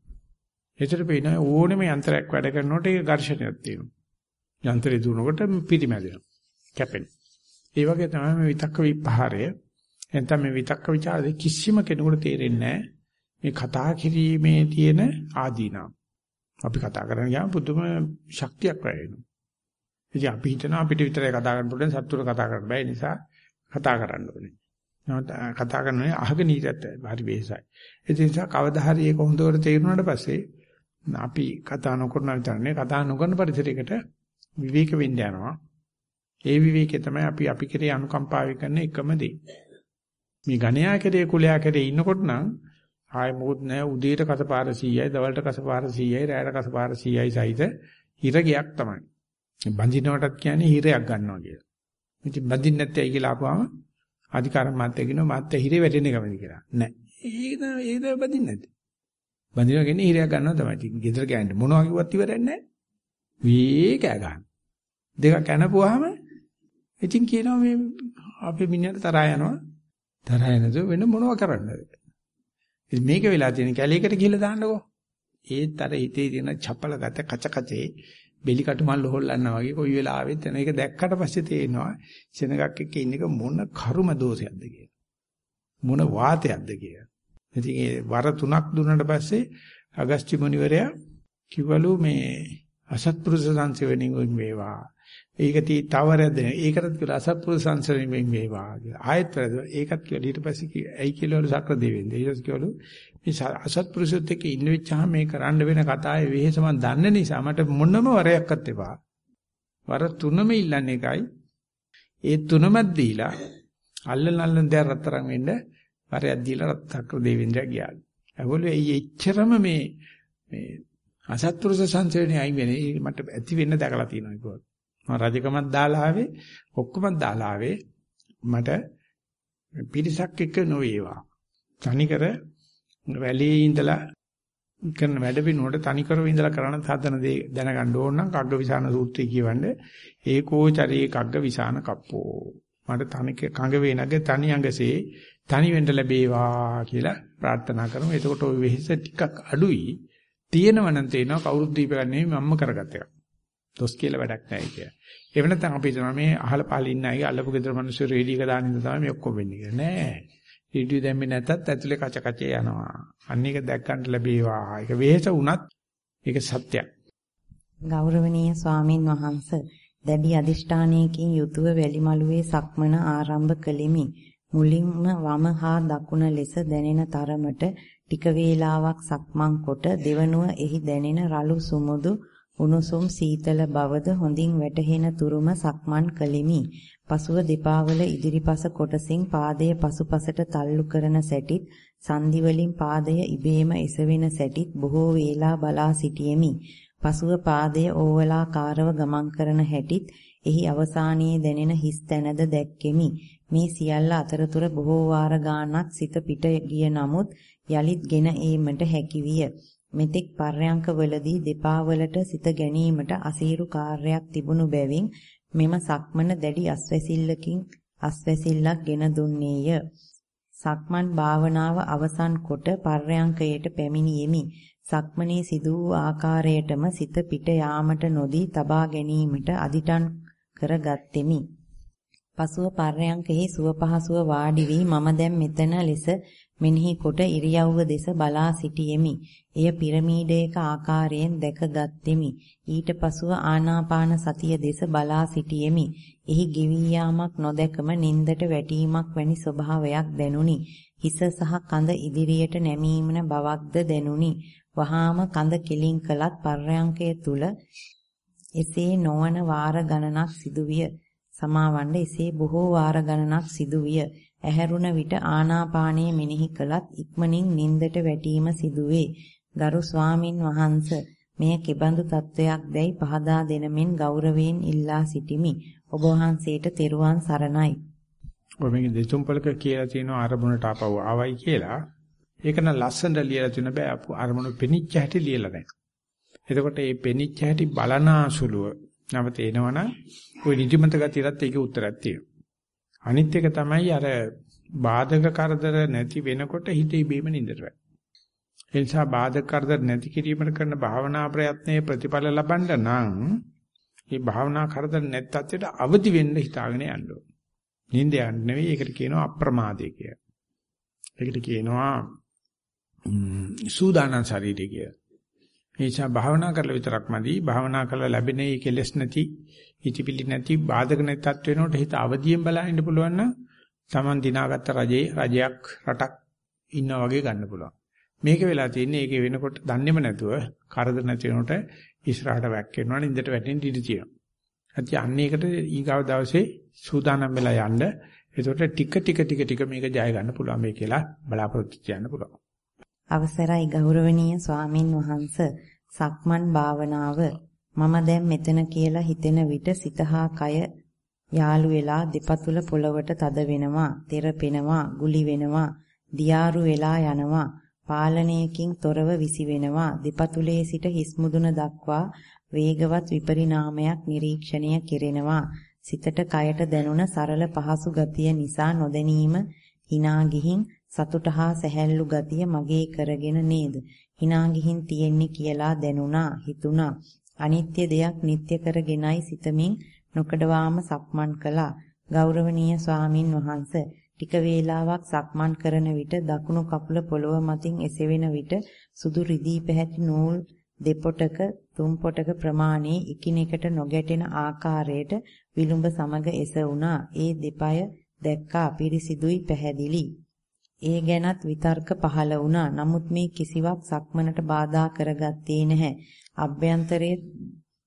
එතකොට පේනවා ඕනෙම යන්ත්‍රයක් වැඩ කරනකොට ඒක ඝර්ෂණයක් තියෙනවා. යන්ත්‍රය දුවනකොට පිටිමැදෙනවා. කැපෙනවා. ඒ වගේ තමයි මේ විතක්ක විපහාරය. එතන මේ විතක්ක ਵਿਚාරේ කිසිම කෙනෙකුට තේරෙන්නේ නැහැ. මේ කතා කිරීමේ තියෙන ආදීනම්. අපි කතා කරන ගියාම පුදුම ශක්තියක් වෙනවා. ඉතින් අපි හිතනවා අපිට විතරයි කතා කරන්න පුළුවන් සතුට කතා කරන්න බෑ නිසා කතා කරන්න ඕනේ. නමුත් කතා කරන්නේ අහගෙන ඉඳත් හරි වෙහසයි. ඒ නිසා කවදා හරි ඒක හොඳට තේරුණාට පස්සේ අපි කතා නොකරන විතරනේ කතා නොකරන පරිසරයකට විවේක වෙන්න යනවා. ඒ විවේකේ තමයි අපි අපි කෙරේ අනුකම්පාව කරන එකම දේ. මේ ගණයා කෙරේ කුලයා කෙරේ ඉන්නකොට නම් ආය මොකුත් නැහැ උදේට කසපාර 100යි දවල්ට කසපාර 100යි රැයට කසපාර 100යි සහිත හිරගයක් තමයි. බඳිනවටත් කියන්නේ හිරයක් ගන්නවා කියලා. ඉතින් බඳින්න නැත්තේ කියලා ආපුවාම අධිකාර මාත්‍ය කියනවා මාත්‍ය හිරේ වැටෙන්නේ කමද කියලා. නැහැ. ඒක ඒක බඳින්න නැත්තේ. බඳිනවා කියන්නේ හිරයක් ගන්නවා තමයි. ඉතින් ගෙදර ගෑනට මොනවා කිව්වත් ඉවරයක් නැහැ. වී කෑ ගන්න. දෙක කනපුවාම ඉතින් කියනවා මේ අපේ මිනිහට තරහා යනවා. තරහා යනද වෙන මොනවා කරන්නද? ඉතින් මේක වෙලා තියෙන කැලේකට ගිහලා දාන්නකෝ. ඒත් අර හිතේ තියෙන චපල ගත කච කචේ බෙලි කටු මල් හොල්ලන්නා වගේ කොයි වෙලාවෙත් එන එක දැක්කට පස්සේ තේරෙනවා සෙනගක් එක්ක ඉන්න එක මොන කර්ම දෝෂයක්ද කියලා. මොන වාතයක්ද කියලා. ඉතින් ඒ වර තුනක් දුන්නාට පස්සේ අගස්ත්‍ය මුනිවරයා කිව්වලු මේ අසත්පුරුෂ සංසේවණින් වේවා ඒක තී තවරද ඒකටත් කියලා අසත්පුරුෂ සංසරණයෙන් වේවා කියලා. ආයෙත් වැරදුවා. ඒකත් කියලා ඊට පස්සේ ඇයි කියලාලු සක්‍ර දෙවෙන්ද. ඊට පස්සේ කියලාලු මේ අසත්පුරුෂයත් එක්ක ඉන්න වෙච්චාම මේ කරන්න වෙන කතාවේ වෙහෙස මන් දන්න නිසා මට මොනම වරයක්වත් එපා. වර තුනම ඉල්ලන්නේ එකයි. ඒ තුනමත් දීලා අල්ලන අල්ලන දේ රත්තරන් වෙන්න වරයක් දීලා සක්‍ර දෙවෙන්දයා ගියා. ඒගොල්ලෝ එයි එච්චරම මේ මේ අසත්පුරුෂ සංසරණේ අයින් වෙන්නේ මට ඇති වෙන්න දැකලා තියෙනවා ඒකෝ. මම රජකමක් දාලා ආවේ ඔක්කොම දාලා ආවේ මට පිරිසක් එක්ක නොවේවා. තනිකර වැලේ ඉඳලා කරන වැඩ වෙනුවට තනිකරව ඉඳලා කරන හදන දේ දැනගන්න ඕන නම් කග්ගවිසාන සූත්‍රය කියවන්නේ ඒකෝචරේ කග්ගවිසාන කප්පෝ මට තනික කඟ වේනගේ තනි අඟසේ තනි වෙන්න ලැබේවා කියලා ප්‍රාර්ථනා කරමු. එතකොට ওই වෙහෙස ටිකක් අඩුයි. තියෙනවනම් තේනවා කවුරුත් දීපගන්නේ නෙමෙයි මම්ම කරගත්ත එක. දොස් කියලා වැඩක් නැහැ කියලා. එව නැත්නම් අපි හිතනවා මේ අහල පහල ඉන්න අය අල්ලපු ගෙදර මිනිස්සු රේඩියක දාන ඉඳ තමයි මේ ඔක්කොම වෙන්නේ කියලා. නෑ. රේඩියෝ දැම්මේ නැතත් ඇතුලේ කච කචේ යනවා. අන්න ඒක දැක් ගන්න ලැබේවා. ඒක වෙහෙස වුණත් ඒක සත්‍යයක්. ගෞරවනීය ස්වාමින් වහන්සේ දැඩි අදිෂ්ඨානයකින් යුතුව වැලිමලුවේ සක්මන ආරම්භ කළෙමි. මුලින්ම වම හා දකුණ ලෙස දැනෙන තරමට ටික වේලාවක් සක්මන් කොට දෙවනුව එහි දැනෙන රළු සුමුදු උණුසුම් සීතල බවද හොඳින් වැටහෙන තුරුම සක්මන් කළෙමි. පසුව දෙපා වල ඉදිරිපස කොටසින් පාදය පසුපසට තල්ලු කරන සැටිත් සංදි වලින් පාදය ඉබේම එසවෙන සැටිත් බොහෝ වේලා බලා සිටියෙමි. පසුව පාදය ඕවලාකාරව ගමන් කරන හැටිත් එහි අවසානයේ දැනෙන හිස් තැනද දැක්කෙමි. මේ සියල්ල අතරතුර බොහෝ වාර ගාණක් සිත පිට ගිය නමුත් යලිත් ගෙන ඒමට හැකි විය. මෙතෙක් පර්යංකවලදී දෙපා වලට සිත ගැනීමට අසීරු කාර්යයක් තිබුණු බැවින් මෙම සක්මන දැඩි අස්වැසිල්ලකින් අස්වැසිල්ලක් ගෙන දුන්නේය. සක්මන් භාවනාව අවසන් කොට පර්යංකයට පැමිණියෙමි. සක්මනේ සිදු වූ ආකාරයටම සිත පිට යාමට නොදී තබා ගැනීමට අදිටන් කරගත්ෙමි. පසුව පර්යංකෙහි සුව පහසුව වාඩි වී මම දැන් මෙතන ලෙස මෙනෙහි කොට ඉරියව්ව දෙස බලා සිටියෙමි. එය පිරමීඩයක ආකාරයෙන් දැකගත්ෙමි. ඊට පසුව ආනාපාන සතිය දෙස බලා සිටියෙමි. එහි ගෙවි යාමක් නොදැකම නින්දට වැටීමක් වැනි ස්වභාවයක් දැනුනි. හිස සහ කඳ ඉදිරියට නැමීමන බවක්ද දැනුනි. වහාම කඳ කෙලින් කළත් පර්යංකය තුල එසේ නොවන වාර ගණනක් සිදුවිය. සමාවන්න එසේ බොහෝ වාර ගණනක් සිදුවිය. ඇහැරුණ විට ආනාපානයේ මෙනෙහි කළත් ඉක්මනින් නින්දට වැටීම සිදුවේ. ගරු ස්වාමින් වහන්ස මෙය කෙබඳු තත්වයක් දැයි පහදා දෙනමින් ගෞරවයෙන් ඉල්ලා සිටිමි. ඔබ වහන්සේට තෙරුවන් සරණයි. ඔය මේක දෙතුන් පොලක කියලා තියෙනවා අරමුණට ආපහු ආවයි කියලා. ඒක නම් ලස්සනට ලියලා තියෙන බෑ අරමුණු පෙනිච්ච හැටි ලියලා නැහැ. එතකොට මේ පෙනිච්ච හැටි බලනාසුලුව නැවත එනවනම් ওই නිදිමත ගතියටත් ඒකේ උත්තරයක් තියෙනවා. අනිත් එක තමයි අර බාධක කරදර නැති වෙනකොට හිතේ බීම නින්දට වැටෙනවා. ඒ නිසා බාධක කරදර නැති කිරීමට කරන භාවනා ප්‍රයත්නයේ ප්‍රතිඵල ලබන්න නම් මේ භාවනා කරදර නැත් තත්ත්වයට අවදි වෙන්න හිතාගෙන යන්න ඕනේ. නින්ද යන්න නෙවෙයි ඒකට කියනවා අප්‍රමාදය කියලා. ඒකට කියනවා සූදානම් ශරීරය කියලා. ඒ නිසා භාවනා කරලා විතරක්මදි භාවනා කරලා ලැබෙන මේ කෙලෙස් නැති හිතපිලි නැති බාධක නැති තත් වෙනකොට හිත අවදියෙන් බලන්න පුළුවන් නම් Taman දිනාගත්ත රජේ රජයක් රටක් ඉන්නා වගේ ගන්න පුළුවන්. මේක වෙලා තියෙන්නේ ඒකේ වෙනකොට දන්නේම නැතුව කරදර නැති වෙනකොට ඉස්සරහට වැක්කෙනවා නින්දට වැටෙන්න ඉඩ තියෙනවා. අත්‍ය අන්න ඒකට ඊගාව දවසේ සූදානම් වෙලා යන්න. එතකොට ටික ටික ටික ටික මේක ජය ගන්න පුළුවන් මේ කියලා බලාපොරොත්තු වෙන්න පුළුවන්. අවසරයි ගෞරවනීය ස්වාමින් වහන්ස සක්මන් භාවනාව මම දැන් මෙතන කියලා හිතෙන විට සිත හා කය යාලු වෙලා දෙපතුල පොළවට තද වෙනවා, තෙරපෙනවා, ගුලි වෙනවා, දියාරු වෙලා යනවා, පාලනයකින් තොරව විසි වෙනවා, දෙපතුලේ සිට හිස් මුදුන දක්වා වේගවත් විපරිණාමයක් නිරීක්ෂණය කෙරෙනවා. සිතට කයට දැනුණ සරල පහසු ගතිය නිසා නොදැනීම hina ගිහින් සතුට හා සැහැල්ලු ගතිය මගේ කරගෙන නේද? hina ගිහින් තියෙන්නේ කියලා දැනුණා, හිතුණා. අනිත්‍ය දෙයක් නිට්ටය කරගෙනයි සිතමින් නොකඩවාම සක්මන් කළා. ගෞරවනීය ස්වාමින් වහන්සේ ටික වේලාවක් සක්මන් කරන විට දකුණු කකුල පොළව මතින් එසවෙන විට සුදු රිදී පැහැති නූල් දෙපොටක තුන් පොටක ප්‍රමාණයේ එකිනෙකට නොගැටෙන ආකාරයට විලුඹ සමග එස වුණා. ඒ දෙපය දැක්කා පිරිසිදුයි පැහැදිලි. ඒ ගැනත් විතර්ක පහළ වුණා. නමුත් මේ කිසිවක් සක්මනට බාධා කරගත්තේ නැහැ. අභ්‍යන්තරයේ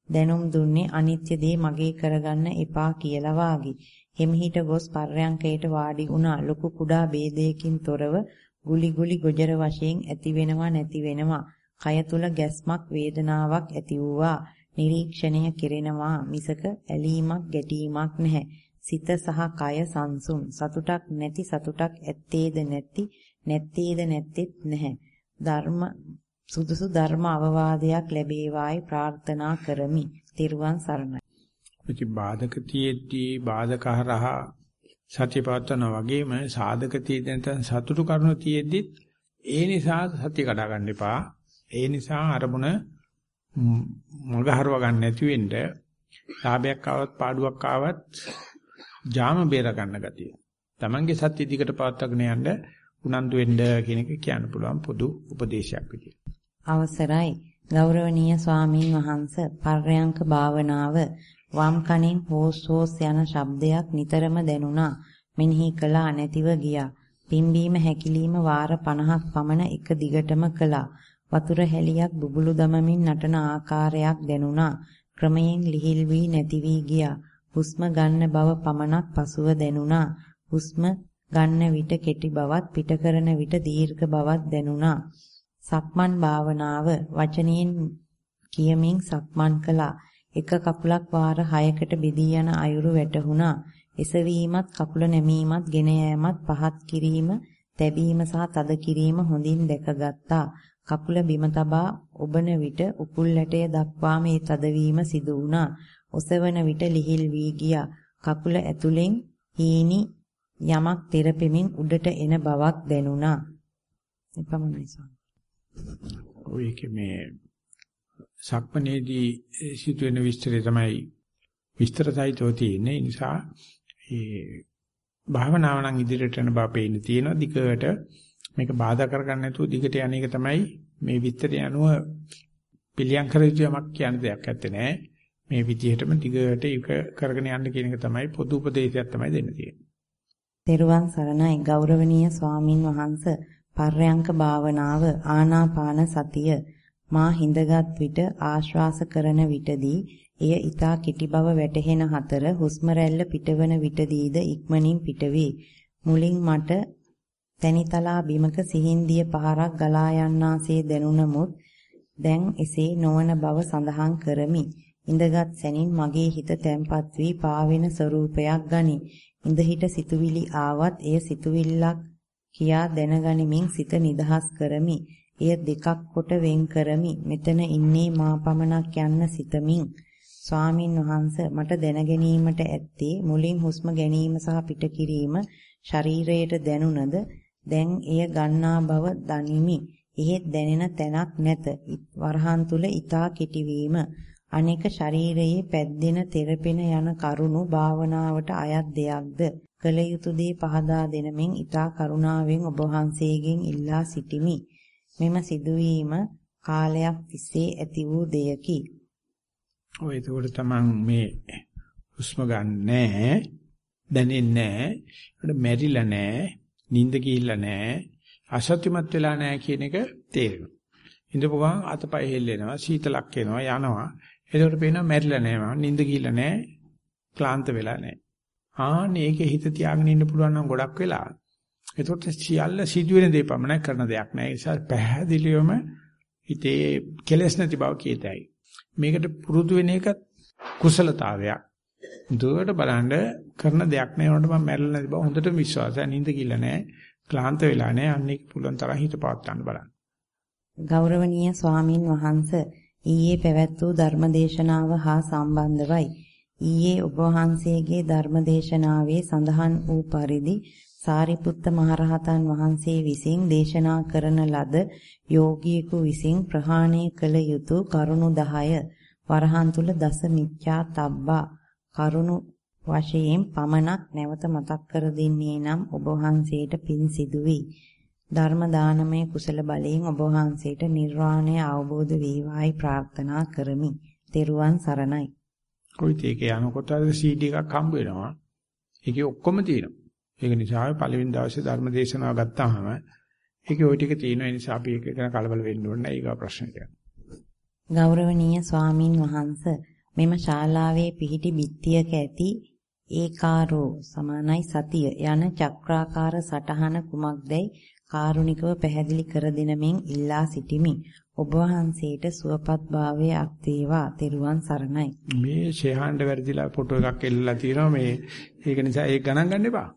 දැනුම් දුන්නේ අනිත්‍ය දේ මගේ කරගන්න එපා කියලා වාගේ. හිමිහිට ගොස් පර්යංකයට වාඩි වුණා. ලොකු කුඩා ભેදයකින් තොරව ගුලි ගුලි ගොජර වශයෙන් ඇති වෙනවා නැති වෙනවා. කය තුල ගැස්මක් වේදනාවක් ඇති වූවා. නිරීක්ෂණය කෙරෙනවා මිසක ඇලීමක් ගැටීමක් නැහැ. සිත සහ කය සංසුන් සතුටක් නැති සතුටක් ඇත්තේද නැති නැත්තේද නැත්තේත් නැහැ. ධර්ම සුදුසු ධර්ම අවවාදයක් ලැබේවායි ප්‍රාර්ථනා කරමි. ත්වන් සරණයි. ඉති බාධක තියෙද්දී බාධක හරහා සත්‍ය පවත්වන වගේම සාධක තියෙද්දී නැත්නම් සතුටු කරුණු තියෙද්දි ඒ නිසා සත්‍ය කඩා ගන්න එපා. ඒ නිසා අරමුණ මග හරව ගන්න නැති වෙන්න ලාභයක් ආවත් පාඩුවක් ආවත් ජාම බේර ගන්න ගතිය. Tamange සත්‍ය දිගට පවත්වාගෙන යන්න උනන්දු වෙන්න කියන එක කියන්න පුළුවන් පොදු උපදේශයක් විදියට. අවසරයි ගෞරවනීය ස්වාමින් වහන්ස පර්යංක භාවනාව වම් කනින් හෝස් හෝස් යන ශබ්දයක් නිතරම දැනුණා මෙනෙහි කළා නැතිව ගියා. පිම්බීම හැකිලිම වාර 50ක් පමණ එක දිගටම කළා. වතුර හැලියක් බුබුලු දමමින් නටන ආකාරයක් දැනුණා. ක්‍රමයෙන් ලිහිල් වී නැති වී ගියා. හුස්ම ගන්න බව පමණක් පසුව දැනුණා. හුස්ම ගන්න විට කෙටි බවත් පිට කරන විට දීර්ඝ බවත් දැනුණා. සක්මන් භාවනාව වචනයෙන් කියමින් සක්මන් කළා. එක කකුලක් වාර 6කට බෙදී යන අයුරු වැටහුණා. එසවීමත් කකුල නැමීමත් ගෙන යෑමත් පහත් කිරීම, තැබීම සහ තද කිරීම හොඳින් දැකගත්තා. කකුල බිම තබා ඔබන විට උකුල් ඇටය දක්වාම ඒ තදවීම සිදු වුණා. ඔසවන විට ලිහිල් වී ගියා. කකුල ඇතුලෙන් හීනි යමක් තෙරපෙමින් උඩට එන බවක් දැනුණා. එපමණයි සෝන. ඔයකේ මේ සක්මනේදී සිදුවෙන විස්තරය තමයි විස්තර සහිතව තියෙන්නේ. ඒ නිසා ඒ භාවනාව නම් ඉදිරියට යන බව පේන්න තියෙනවා. දිගට මේක බාධා කරගන්න නැතුව දිගට යන එක තමයි මේ විතරේ අනුව පිළියම් කර යුතු යමක් කියන දෙයක් ඇත්තේ නෑ. මේ විදිහටම දිගට ඒක කරගෙන යන්න කියන එක තමයි පොදු උපදේශයක් තමයි දෙන්න තියෙන්නේ. තෙරුවන් සරණයි ගෞරවනීය ස්වාමින් වහන්සේ පර්යංක භාවනාව ආනාපාන සතිය මා හිඳගත් විට ආශ්වාස කරන විටදී එය ඊතා කිටි බව වැටහෙන හතර හුස්ම රැල්ල පිටවන විටදීද ඉක්මනින් පිටවේ. මුලින් මට තනිතලා බිමක සිහින්දිය පහරක් ගලා යන්නාසේ දැනුණමුත් දැන් එසේ නොවන බව සඳහන් කරමි. ඉඳගත් සැනින් මගේ හිත තැම්පත් වී පාවෙන ස්වરૂපයක් ගනි. ඉඳ හිට සිතුවිලි ආවත් එය සිතුවිල්ලක් කියා දැනගනිමින් සිත නිදහස් කරමි. එය දෙකක් කොට වෙන් කරමි. මෙතන ඉන්නේ මා පමණක් යන්න සිතමින් ස්වාමින් වහන්සේ මට දැනගැනීමට ඇත්තේ මුලින් හුස්ම ගැනීම සහ පිට කිරීම ශරීරයට දැනුණද දැන් එය ගන්නා බව දනිමි. එහෙත් දැනෙන තැනක් නැත. වරහන් තුල ඊතා කිටිවීම අනේක ශරීරයේ පැද්දෙන තෙරපෙන යන කරුණු භාවනාවට අයත් දෙයක්ද කල යුතු දේ පහදා දෙනමින් ඊතා කරුණාවෙන් ඔබ වහන්සේගෙන් ඉල්ලා සිටිමි. මෙම සිදුවීම කාලයක් තිස්සේ ඇති වූ දෙයකි. ඔය ඒකට තමන් මේ හුස්ම ගන්නෑ දැනෙන්නේ නැහැ. මැරිලා නැහැ. නිින්ද ගිහිල්ලා නැහැ. අසත්‍යමත් වෙලා නැහැ කියන එක තේරෙනවා. ඉඳපු ගමන් අතපය හෙල්ලෙනවා, සීතලක් එනවා, යනවා. ඒකට පේනවා මැරිලා නැහැ මම. නිින්ද ගිහිල්ලා නැහැ. ක්ලාන්ත වෙලා නැහැ. ආන්නේ ඒකේ හිත තියාගෙන ඉන්න පුළුවන් නම් ගොඩක් වෙලා. ඒකට සියල්ල සිදුවෙන දේ පමණක් කරන දෙයක් නෑ. ඒ නිසා පැහැදිලිවම හිතේ කෙලෙස් නැති බව කියතයි. මේකට පුරුදු වෙන එක කුසලතාවයක්. දුවට බලන්න කරන දෙයක් නෑ උනට මම මැරෙලා නැති බව හොඳටම විශ්වාසයි. නිින්ද කිල්ල නෑ. ක්ලාන්ත වෙලා නෑ. අන්න ඒක පුළුවන් තරම් හිත පාත් ගන්න බලන්න. ගෞරවනීය ස්වාමින් වහන්සේ ඊයේ පැවැත් වූ ධර්මදේශනාව හා සම්බන්ධවයි. ඊයේ ඔබ වහන්සේගේ ධර්මදේශනාවේ සඳහන් වූ පරිදි සාරිපුත්ත මහරහතන් වහන්සේ විසින් දේශනා කරන ලද යෝගීකු විසින් ප්‍රහාණය කළ යුතු කරුණු 10 වරහන් තුල දස මිච්ඡා තබ්බා කරුණු වශයෙන් පමණක් නැවත මතක් කර දෙන්නේ නම් ඔබ වහන්සේට පින් සිදුවේ. ධර්ම දානමය කුසල බලයෙන් ඔබ වහන්සේට නිර්වාණය අවබෝධ වේවායි ප්‍රාර්ථනා කරමි. තෙරුවන් සරණයි. කොයිත් ඒකේ යනකොට අර CD එකක් හම්බ වෙනවා. ඒකේ ඔක්කොම තියෙනවා. ඒක නිසා පළවෙනි දවසේ ධර්ම දේශනාව ගත්තාම ඒකේ ওই ටික තියෙන නිසා අපි ඒක ගැන කලබල වෙන්න ඕනේ නැහැ. ඊගා ප්‍රශ්නෙට. ගෞරවනීය ස්වාමින් වහන්සේ මෙම ශාලාවේ පිහිටි බිත්තියක ඇති ඒකාරෝ සමානයි සතිය යන චක්‍රාකාර සටහන කුමක්දයි කාරුණිකව පැහැදිලි කර දෙනමින් ඉල්ලා සිටිමි. ඔබ වහන්සේට සුවපත් භාවයේ අක් වේවා. තෙරුවන් සරණයි. මේ ෂෙහාන්ඩ වැරදිලා ෆොටෝ එකක් එල්ලලා තියෙනවා මේ ඒක නිසා ඒක ගණන් ගන්න එපා.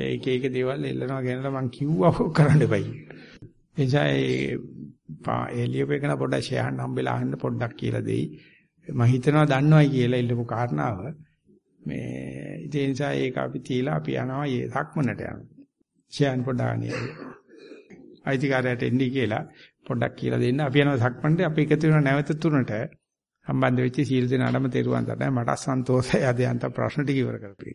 ඒක ඒක දේවල් එල්ලනවා කියනලා මං කිව්වා කරන්න එපයි. එනිසා ඒ එළියපේකන පොඩ්ඩක් ෂෙහාන්ඩ හම්බෙලා අහන්න පොඩ්ඩක් කියලා දෙයි. මම හිතනවා දන්නවයි කියලා ඉල්ලපු කාරණාව මේ ඒ නිසා ඒක අපි තියලා අපි යනවා ඒ සක්මනට යනවා. ෂයන් පොඩානිය. අයිතිකාරයට එන්නේ කියලා පොඩ්ඩක් කියලා දෙන්න. අපි යනවා සක්මනට අපි එකතු වෙනවා නැවත තුනට සම්බන්ධ වෙච්ච සීල් දෙනාටම තෙරුවන් තරයි මට සන්තෝෂයි අද යන්ත ප්‍රශ්න ටික ඉවර කරපේ.